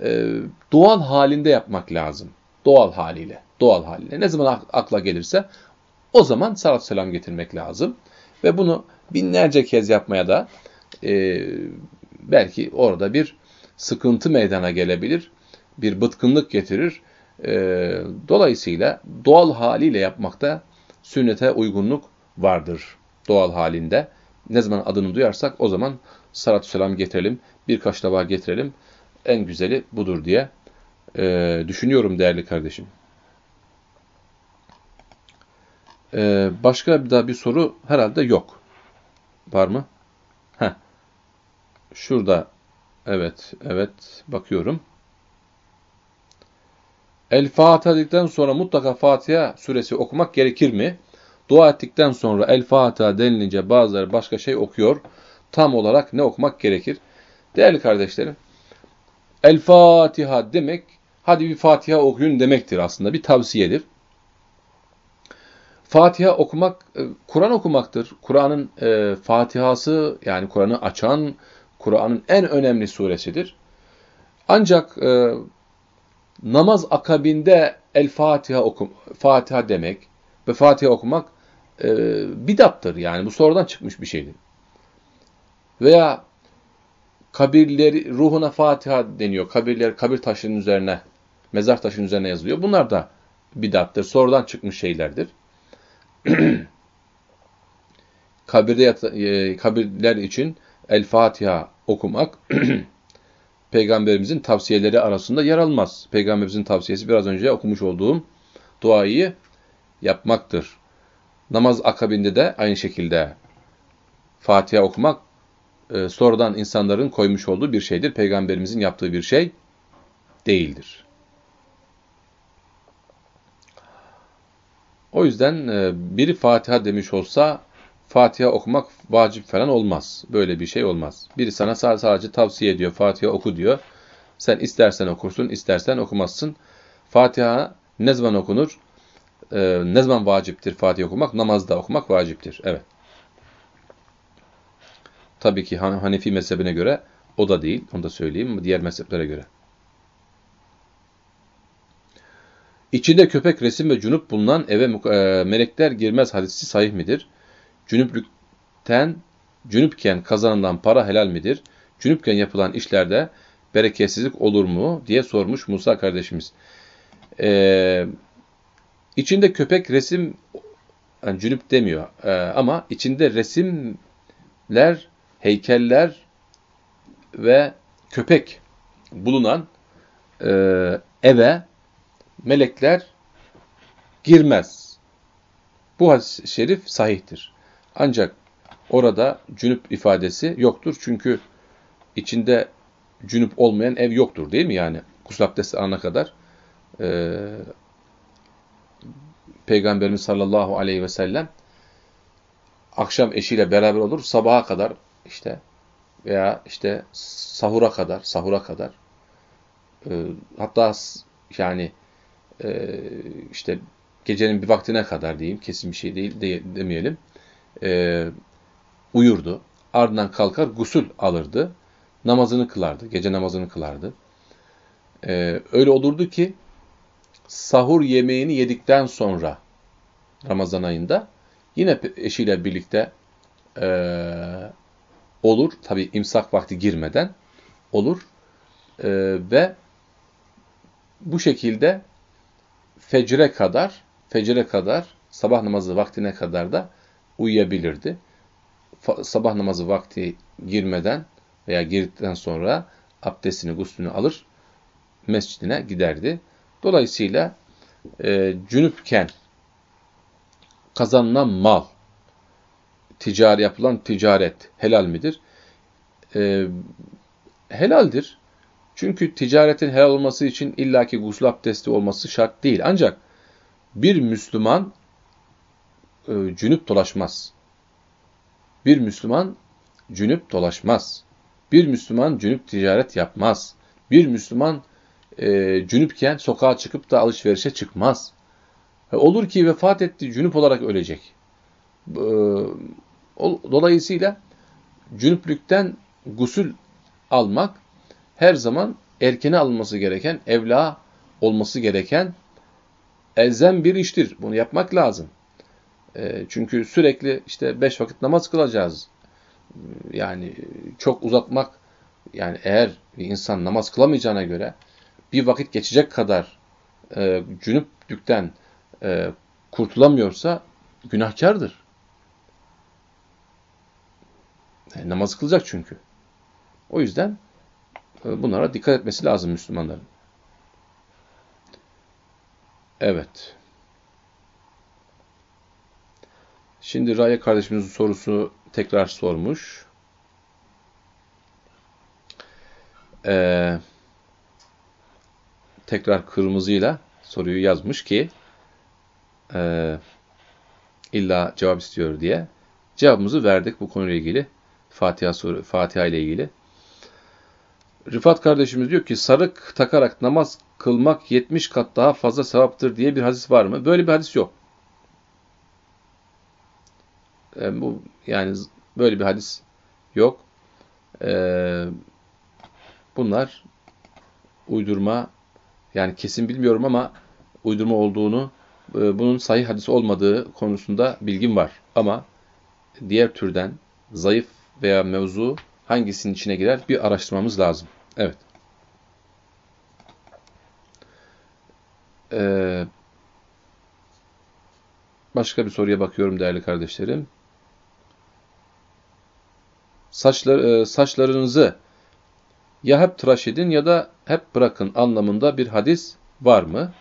E, doğal halinde yapmak lazım. Doğal haliyle. Doğal haliyle. Ne zaman akla gelirse o zaman salat selam getirmek lazım. Ve bunu binlerce kez yapmaya da e, belki orada bir sıkıntı meydana gelebilir. Bir bıtkınlık getirir. E, dolayısıyla doğal haliyle yapmakta sünnete uygunluk vardır. Doğal halinde. Ne zaman adını duyarsak o zaman salatü selam getirelim, birkaç tabağa getirelim. En güzeli budur diye e, düşünüyorum değerli kardeşim. E, başka da bir soru herhalde yok. Var mı? Heh. Şurada. Evet, evet. Bakıyorum. El Fatiha dedikten sonra mutlaka Fatiha suresi okumak gerekir mi? Dua ettikten sonra El Fatiha denilince bazıları başka şey okuyor. Tam olarak ne okumak gerekir? Değerli kardeşlerim, El Fatiha demek, hadi bir Fatiha okuyun demektir aslında, bir tavsiyedir. Fatiha okumak, e, Kur'an okumaktır. Kur'an'ın e, Fatihası, yani Kur'an'ı açan, Kur'an'ın en önemli suresidir. Ancak e, namaz akabinde El Fatiha okum, Fatiha demek ve Fatiha okumak e, bidattır. Yani bu sonradan çıkmış bir şeydir. Veya kabirleri, ruhuna Fatiha deniyor. Kabirler, kabir taşının üzerine, mezar taşının üzerine yazılıyor. Bunlar da bidattır. Sonradan çıkmış şeylerdir. Kabirde yat, e, kabirler için El Fatiha okumak Peygamberimizin tavsiyeleri arasında yer almaz. Peygamberimizin tavsiyesi biraz önce okumuş olduğum duayı yapmaktır. Namaz akabinde de aynı şekilde Fatiha okumak e, sonradan insanların koymuş olduğu bir şeydir. Peygamberimizin yaptığı bir şey değildir. O yüzden e, biri Fatiha demiş olsa Fatiha okumak vacip falan olmaz. Böyle bir şey olmaz. Biri sana sadece tavsiye ediyor. Fatiha oku diyor. Sen istersen okursun, istersen okumazsın. Fatiha ne zaman okunur? Ee, ne zaman vaciptir Fatiha okumak? Namazda okumak vaciptir. Evet. Tabii ki Hanefi mezhebine göre o da değil. Onu da söyleyeyim. Diğer mezheplere göre. İçinde köpek, resim ve cunup bulunan eve e, melekler girmez hadisi sahih midir? Cünüplükten, cünüpken kazanılan para helal midir? Cünüpken yapılan işlerde bereketsizlik olur mu? diye sormuş Musa kardeşimiz. Ee, içinde köpek resim, yani cünüp demiyor ee, ama içinde resimler, heykeller ve köpek bulunan e, eve melekler girmez. Bu hadis-i şerif sahihtir. Ancak orada cünüp ifadesi yoktur. Çünkü içinde cünüp olmayan ev yoktur değil mi? Yani gusül abdesti ana kadar e, Peygamberimiz sallallahu aleyhi ve sellem akşam eşiyle beraber olur sabaha kadar işte veya işte sahura kadar sahura kadar e, hatta yani e, işte gecenin bir vaktine kadar diyeyim kesin bir şey değil de, demeyelim e, uyurdu. Ardından kalkar gusül alırdı. Namazını kılardı. Gece namazını kılardı. E, öyle olurdu ki sahur yemeğini yedikten sonra Ramazan ayında yine eşiyle birlikte e, olur. Tabi imsak vakti girmeden olur. E, ve bu şekilde fecre kadar fecre kadar sabah namazı vaktine kadar da uyuyabilirdi. Sabah namazı vakti girmeden veya girdikten sonra abdestini, guslünü alır, mescidine giderdi. Dolayısıyla e, cünüpken kazanılan mal, ticari yapılan ticaret helal midir? E, helaldir. Çünkü ticaretin helal olması için illaki gusül abdesti olması şart değil. Ancak bir Müslüman e, cünüp dolaşmaz. Bir Müslüman cünüp dolaşmaz. Bir Müslüman cünüp ticaret yapmaz. Bir Müslüman e, cünüpken sokağa çıkıp da alışverişe çıkmaz. E, olur ki vefat etti, cünüp olarak ölecek. E, dolayısıyla cünüplükten gusül almak her zaman erkene alınması gereken, evla olması gereken elzem bir iştir. Bunu yapmak lazım. E, çünkü sürekli işte beş vakit namaz kılacağız. Yani çok uzatmak, yani eğer bir insan namaz kılamayacağına göre bir vakit geçecek kadar e, cünüplükten e, kurtulamıyorsa günahkardır. E, namaz kılacak çünkü. O yüzden e, bunlara dikkat etmesi lazım Müslümanların. Evet. Şimdi Raya kardeşimizin sorusu tekrar sormuş. Ee, tekrar kırmızıyla soruyu yazmış ki e, illa cevap istiyor diye. Cevabımızı verdik bu konuyla ilgili. Fatiha, soru, Fatiha ile ilgili. Rıfat kardeşimiz diyor ki sarık takarak namaz kılmak 70 kat daha fazla sevaptır diye bir hadis var mı? Böyle bir hadis yok. E, bu yani böyle bir hadis yok. E, bunlar uydurma yani kesin bilmiyorum ama uydurma olduğunu e, bunun sahih hadis olmadığı konusunda bilgim var. Ama diğer türden zayıf veya mevzu hangisinin içine girer bir araştırmamız lazım. Evet. Ee, başka bir soruya bakıyorum değerli kardeşlerim. Saçlar, e, saçlarınızı ya hep tıraş edin ya da hep bırakın anlamında bir hadis var mı?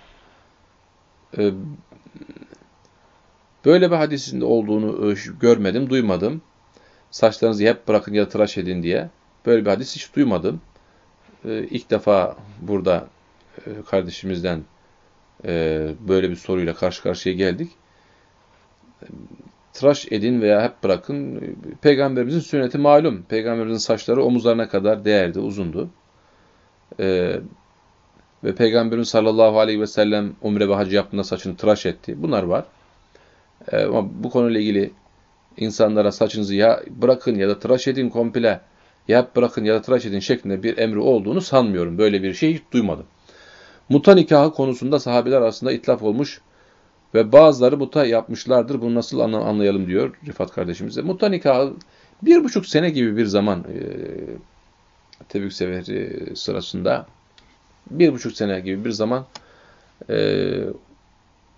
Ee, böyle bir hadisin olduğunu e, görmedim, duymadım. Saçlarınızı hep bırakın ya tıraş edin diye. Böyle bir hadis hiç duymadım. Ee, ilk defa burada e, kardeşimizden e, böyle bir soruyla karşı karşıya geldik. Tıraş edin veya hep bırakın. Peygamberimizin sünneti malum. Peygamberimizin saçları omuzlarına kadar değerdi, uzundu. Ee, ve Peygamberimiz sallallahu aleyhi ve sellem umre ve hacı yaptığında saçını tıraş etti. Bunlar var. Ee, ama bu konuyla ilgili insanlara saçınızı ya bırakın ya da tıraş edin komple ya bırakın ya da tıraş edin şeklinde bir emri olduğunu sanmıyorum. Böyle bir şey hiç duymadım. Muta nikahı konusunda sahabeler arasında itlaf olmuş ve bazıları muta yapmışlardır. Bunu nasıl anlayalım diyor Rifat kardeşimize. Muta nikahı bir buçuk sene gibi bir zaman e, Tebük Seferi sırasında bir buçuk sene gibi bir zaman e,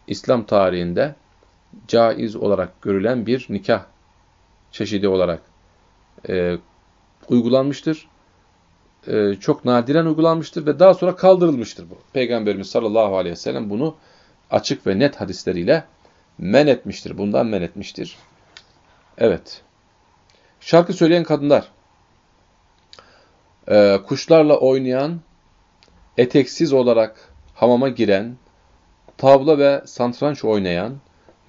İslam tarihinde caiz olarak görülen bir nikah çeşidi olarak e, uygulanmıştır. E, çok nadiren uygulanmıştır ve daha sonra kaldırılmıştır bu. Peygamberimiz sallallahu aleyhi ve sellem bunu açık ve net hadisleriyle men etmiştir. Bundan men etmiştir. Evet. Şarkı söyleyen kadınlar, e, kuşlarla oynayan, eteksiz olarak hamama giren, tavla ve santranç oynayan,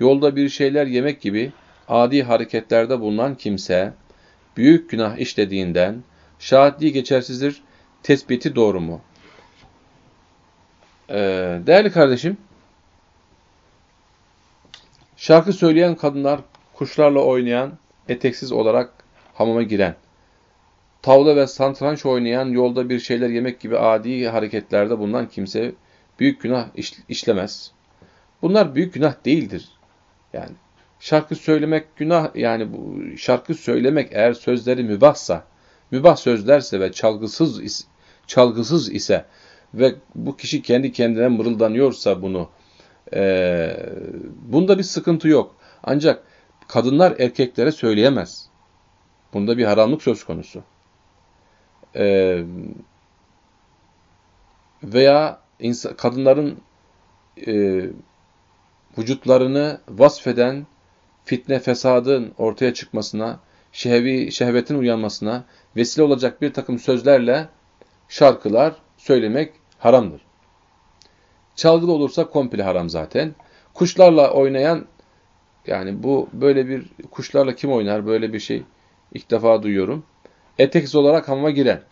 yolda bir şeyler yemek gibi adi hareketlerde bulunan kimse, büyük günah işlediğinden şahitliği geçersizdir, tespiti doğru mu? Ee, değerli kardeşim, şarkı söyleyen kadınlar, kuşlarla oynayan, eteksiz olarak hamama giren, tavla ve santranç oynayan, yolda bir şeyler yemek gibi adi hareketlerde bulunan kimse büyük günah işlemez. Bunlar büyük günah değildir. Yani şarkı söylemek günah yani bu şarkı söylemek eğer sözleri mübahsa, mübah sözlerse ve çalgısız çalgısız ise ve bu kişi kendi kendine mırıldanıyorsa bunu E, bunda bir sıkıntı yok. Ancak kadınlar erkeklere söyleyemez. Bunda bir haramlık söz konusu. E, veya insan, kadınların e, vücutlarını vasfeden fitne fesadın ortaya çıkmasına, şehvi, şehvetin uyanmasına vesile olacak bir takım sözlerle şarkılar söylemek haramdır. Çalgılı olursa komple haram zaten. Kuşlarla oynayan, yani bu böyle bir, kuşlarla kim oynar böyle bir şey ilk defa duyuyorum. Eteksiz olarak hamama giren.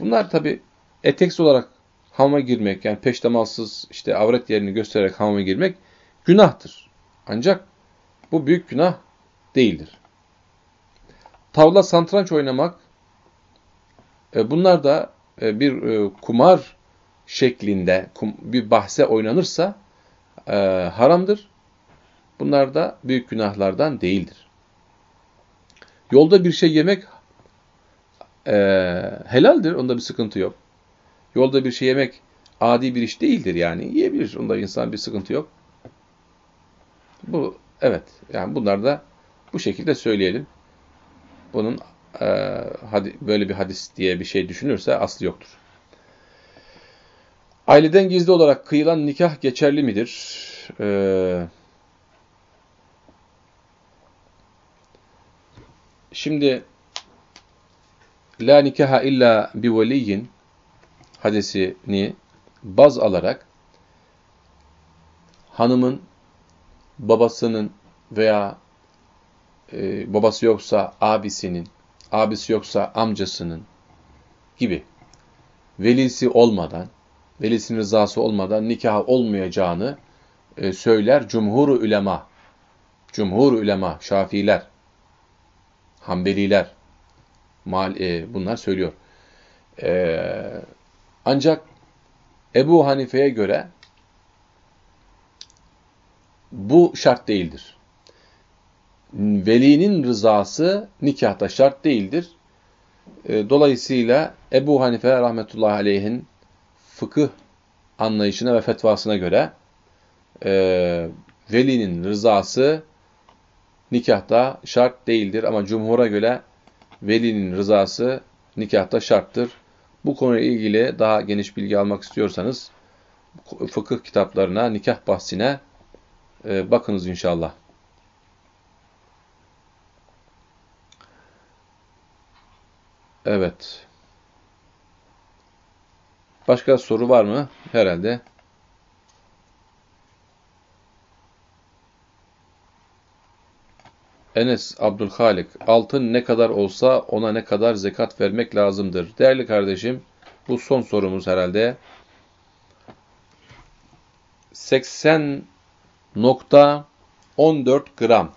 Bunlar tabi eteksiz olarak hamama girmek, yani peştemalsız işte avret yerini göstererek hamama girmek günahtır. Ancak bu büyük günah değildir. Tavla santranç oynamak, e, bunlar da e, bir e, kumar şeklinde bir bahse oynanırsa haramdır. Bunlar da büyük günahlardan değildir. Yolda bir şey yemek helaldir, onda bir sıkıntı yok. Yolda bir şey yemek adi bir iş değildir yani. Yiyebilir, onda insan bir sıkıntı yok. Bu Evet, yani bunlar da bu şekilde söyleyelim. Bunun e, böyle bir hadis diye bir şey düşünürse aslı yoktur. Aileden gizli olarak kıyılan nikah geçerli midir? Ee, şimdi La nikaha illa bi veliyin hadisini baz alarak hanımın babasının veya e, babası yoksa abisinin, abisi yoksa amcasının gibi velisi olmadan, velisinin rızası olmadan nikah olmayacağını e, söyler cumhur ulema. Cumhur ulema, Şafiiler, Hanbeliler mal, e, bunlar söylüyor. E, ancak Ebu Hanife'ye göre bu şart değildir. Velinin rızası nikahta şart değildir. E, dolayısıyla Ebu Hanife rahmetullahi aleyhin fıkıh anlayışına ve fetvasına göre e, velinin rızası nikahta şart değildir. Ama cumhura göre velinin rızası nikahta şarttır. Bu konuyla ilgili daha geniş bilgi almak istiyorsanız fıkıh kitaplarına, nikah bahsine e, bakınız inşallah. Evet. Başka soru var mı? Herhalde. Enes Abdülhalik, altın ne kadar olsa ona ne kadar zekat vermek lazımdır. Değerli kardeşim, bu son sorumuz herhalde. 80 nokta 14 gram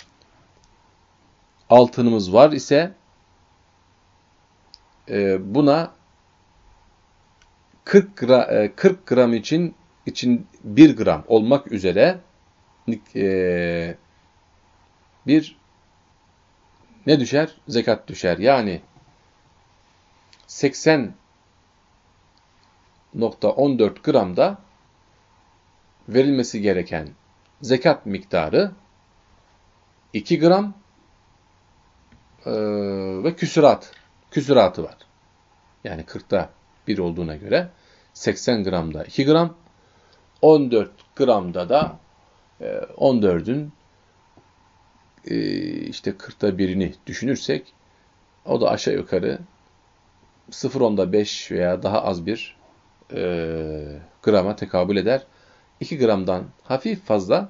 altınımız var ise e, buna 40 gram, 40 gram için için 1 gram olmak üzere e, bir ne düşer? Zekat düşer. Yani 80.14 gramda verilmesi gereken zekat miktarı 2 gram e, ve küsurat, küsuratı var. Yani 40'ta 1 olduğuna göre 80 gramda 2 gram, 14 gramda da e, 14'ün e, işte 40'ta birini düşünürsek o da aşağı yukarı 0.10'da 5 veya daha az bir e, grama tekabül eder. 2 gramdan hafif fazla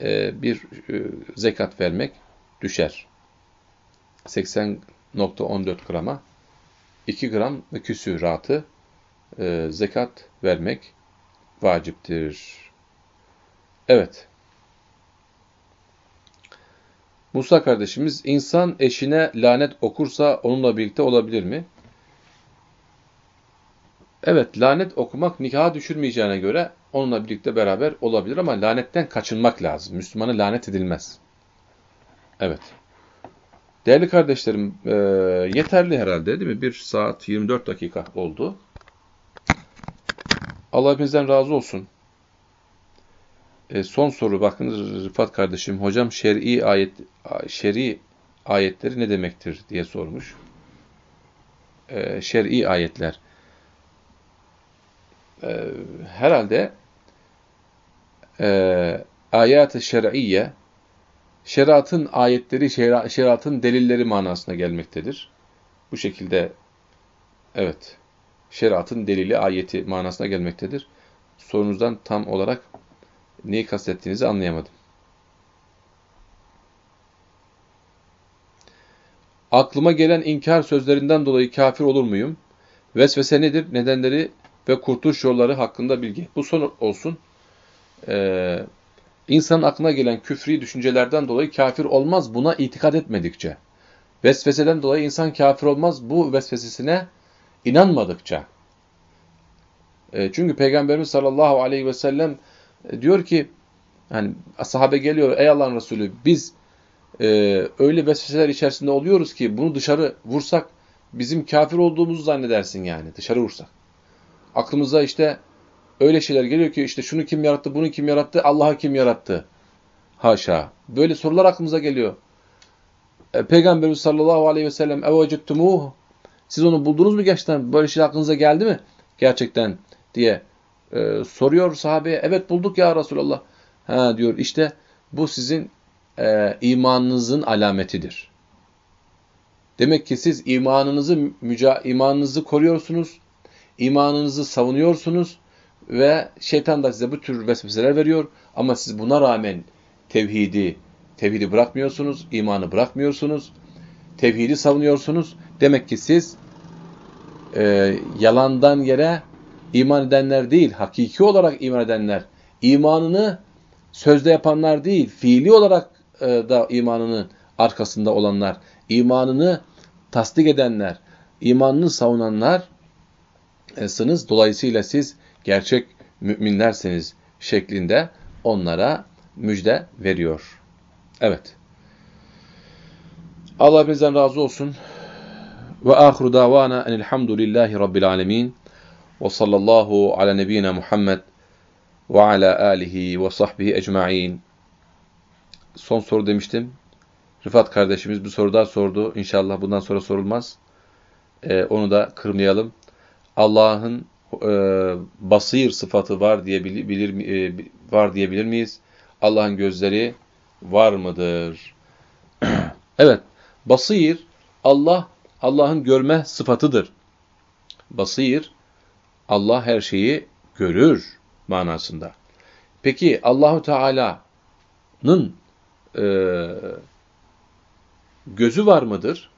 e, bir e, zekat vermek düşer. 80.14 grama 2 gram ve küsüratı e, zekat vermek vaciptir. Evet. Musa kardeşimiz, insan eşine lanet okursa onunla birlikte olabilir mi? Evet, lanet okumak nikaha düşürmeyeceğine göre onunla birlikte beraber olabilir ama lanetten kaçınmak lazım. Müslümana lanet edilmez. Evet. Değerli kardeşlerim, e, yeterli herhalde değil mi? 1 saat 24 dakika oldu. Allah hepinizden razı olsun. E, son soru bakın Rıfat kardeşim. Hocam şer'i ayet şer'i ayetleri ne demektir diye sormuş. E, şer'i ayetler. E, herhalde e, ayat-ı şer'iyye şeriatın ayetleri, şeriatın delilleri manasına gelmektedir. Bu şekilde evet şeriatın delili, ayeti manasına gelmektedir. Sorunuzdan tam olarak neyi kastettiğinizi anlayamadım. Aklıma gelen inkar sözlerinden dolayı kafir olur muyum? Vesvese nedir? Nedenleri ve kurtuluş yolları hakkında bilgi. Bu son olsun. Ee, insanın aklına gelen küfri düşüncelerden dolayı kafir olmaz buna itikad etmedikçe. Vesveseden dolayı insan kafir olmaz bu vesvesesine inanmadıkça. E, çünkü Peygamberimiz sallallahu aleyhi ve sellem diyor ki, hani sahabe geliyor, ey Allah'ın Resulü biz e, öyle vesveseler içerisinde oluyoruz ki bunu dışarı vursak bizim kafir olduğumuzu zannedersin yani dışarı vursak. Aklımıza işte öyle şeyler geliyor ki işte şunu kim yarattı, bunu kim yarattı, Allah'ı kim yarattı? Haşa. Böyle sorular aklımıza geliyor. E, Peygamberimiz sallallahu aleyhi ve sellem evecettumuh siz onu buldunuz mu gerçekten? Böyle şey aklınıza geldi mi? Gerçekten diye e, soruyor sahabeye. Evet bulduk ya Resulallah. Ha diyor işte bu sizin e, imanınızın alametidir. Demek ki siz imanınızı müca imanınızı koruyorsunuz, imanınızı savunuyorsunuz ve şeytan da size bu tür vesveseler veriyor ama siz buna rağmen tevhidi tevhidi bırakmıyorsunuz, imanı bırakmıyorsunuz, tevhidi savunuyorsunuz. Demek ki siz e, yalandan yere iman edenler değil, hakiki olarak iman edenler, imanını sözde yapanlar değil, fiili olarak e, da imanının arkasında olanlar, imanını tasdik edenler, imanını savunanlarsınız. Dolayısıyla siz gerçek müminlersiniz şeklinde onlara müjde veriyor. Evet. Allah hepinizden razı olsun. Ve ahiru davana enilhamdülillahi rabbil alemin. Ve sallallahu ala nebiyyina Muhammed ve ala alihi ve. Son soru demiştim. Rıfat kardeşimiz bir soru daha sordu. İnşallah bundan sonra sorulmaz. Ee, onu da kırmayalım. Allah'ın e, basir sıfatı var diye bilir e, var diyebilir miyiz? Allah'ın gözleri var mıdır? evet, basir Allah Allah'ın görme sıfatıdır. Basir Allah her şeyi görür manasında. Peki Allahu Teala'nın e, gözü var mıdır?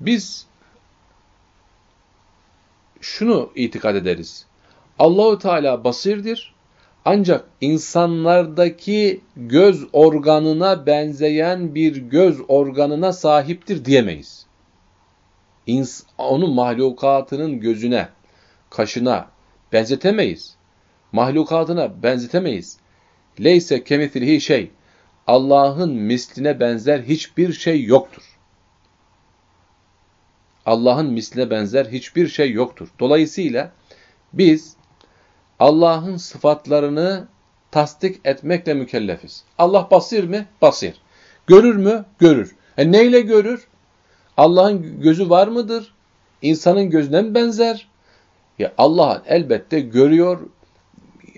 Biz şunu itikad ederiz. Allahu Teala basirdir. Ancak insanlardaki göz organına benzeyen bir göz organına sahiptir diyemeyiz. Onun mahlukatının gözüne, kaşına benzetemeyiz. Mahlukatına benzetemeyiz. Leyse kemithlihi şey. Allah'ın misline benzer hiçbir şey yoktur. Allah'ın misline benzer hiçbir şey yoktur. Dolayısıyla biz Allah'ın sıfatlarını tasdik etmekle mükellefiz. Allah basir mi? Basir. Görür mü? Görür. E neyle görür? Allah'ın gözü var mıdır? İnsanın gözüne mi benzer? Ya Allah elbette görüyor,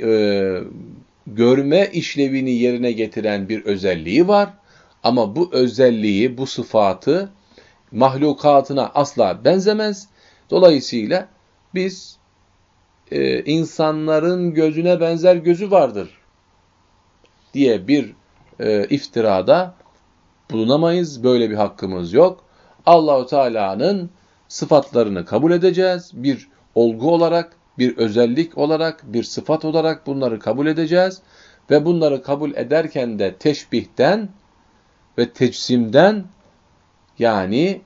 e, görme işlevini yerine getiren bir özelliği var. Ama bu özelliği, bu sıfatı mahlukatına asla benzemez. Dolayısıyla biz e, insanların gözüne benzer gözü vardır diye bir e, iftirada bulunamayız. Böyle bir hakkımız yok. Allahu Teala'nın sıfatlarını kabul edeceğiz. Bir olgu olarak, bir özellik olarak, bir sıfat olarak bunları kabul edeceğiz. Ve bunları kabul ederken de teşbihten ve tecsimden yani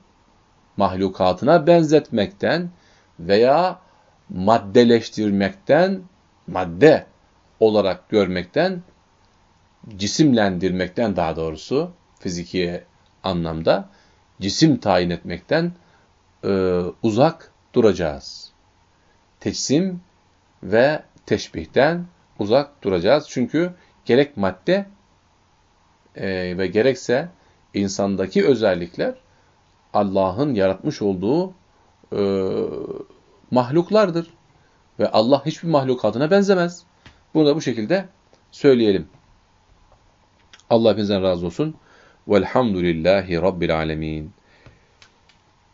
mahlukatına benzetmekten veya maddeleştirmekten, madde olarak görmekten, cisimlendirmekten daha doğrusu fiziki anlamda cisim tayin etmekten e, uzak duracağız. Teçsim ve teşbihten uzak duracağız. Çünkü gerek madde e, ve gerekse insandaki özellikler Allah'ın yaratmış olduğu e, mahluklardır. Ve Allah hiçbir mahlukatına benzemez. Bunu da bu şekilde söyleyelim. Allah hepinizden razı olsun. Velhamdülillahi Rabbil alemin.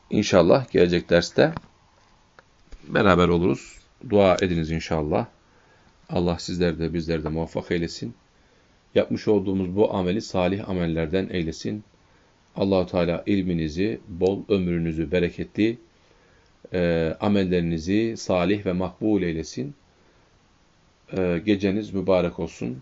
İnşallah gelecek derste beraber oluruz. Dua ediniz inşallah. Allah sizler de bizler de muvaffak eylesin. Yapmış olduğumuz bu ameli salih amellerden eylesin. Allahu Teala ilminizi, bol ömrünüzü bereketli, e, amellerinizi salih ve makbul eylesin. E, geceniz mübarek olsun.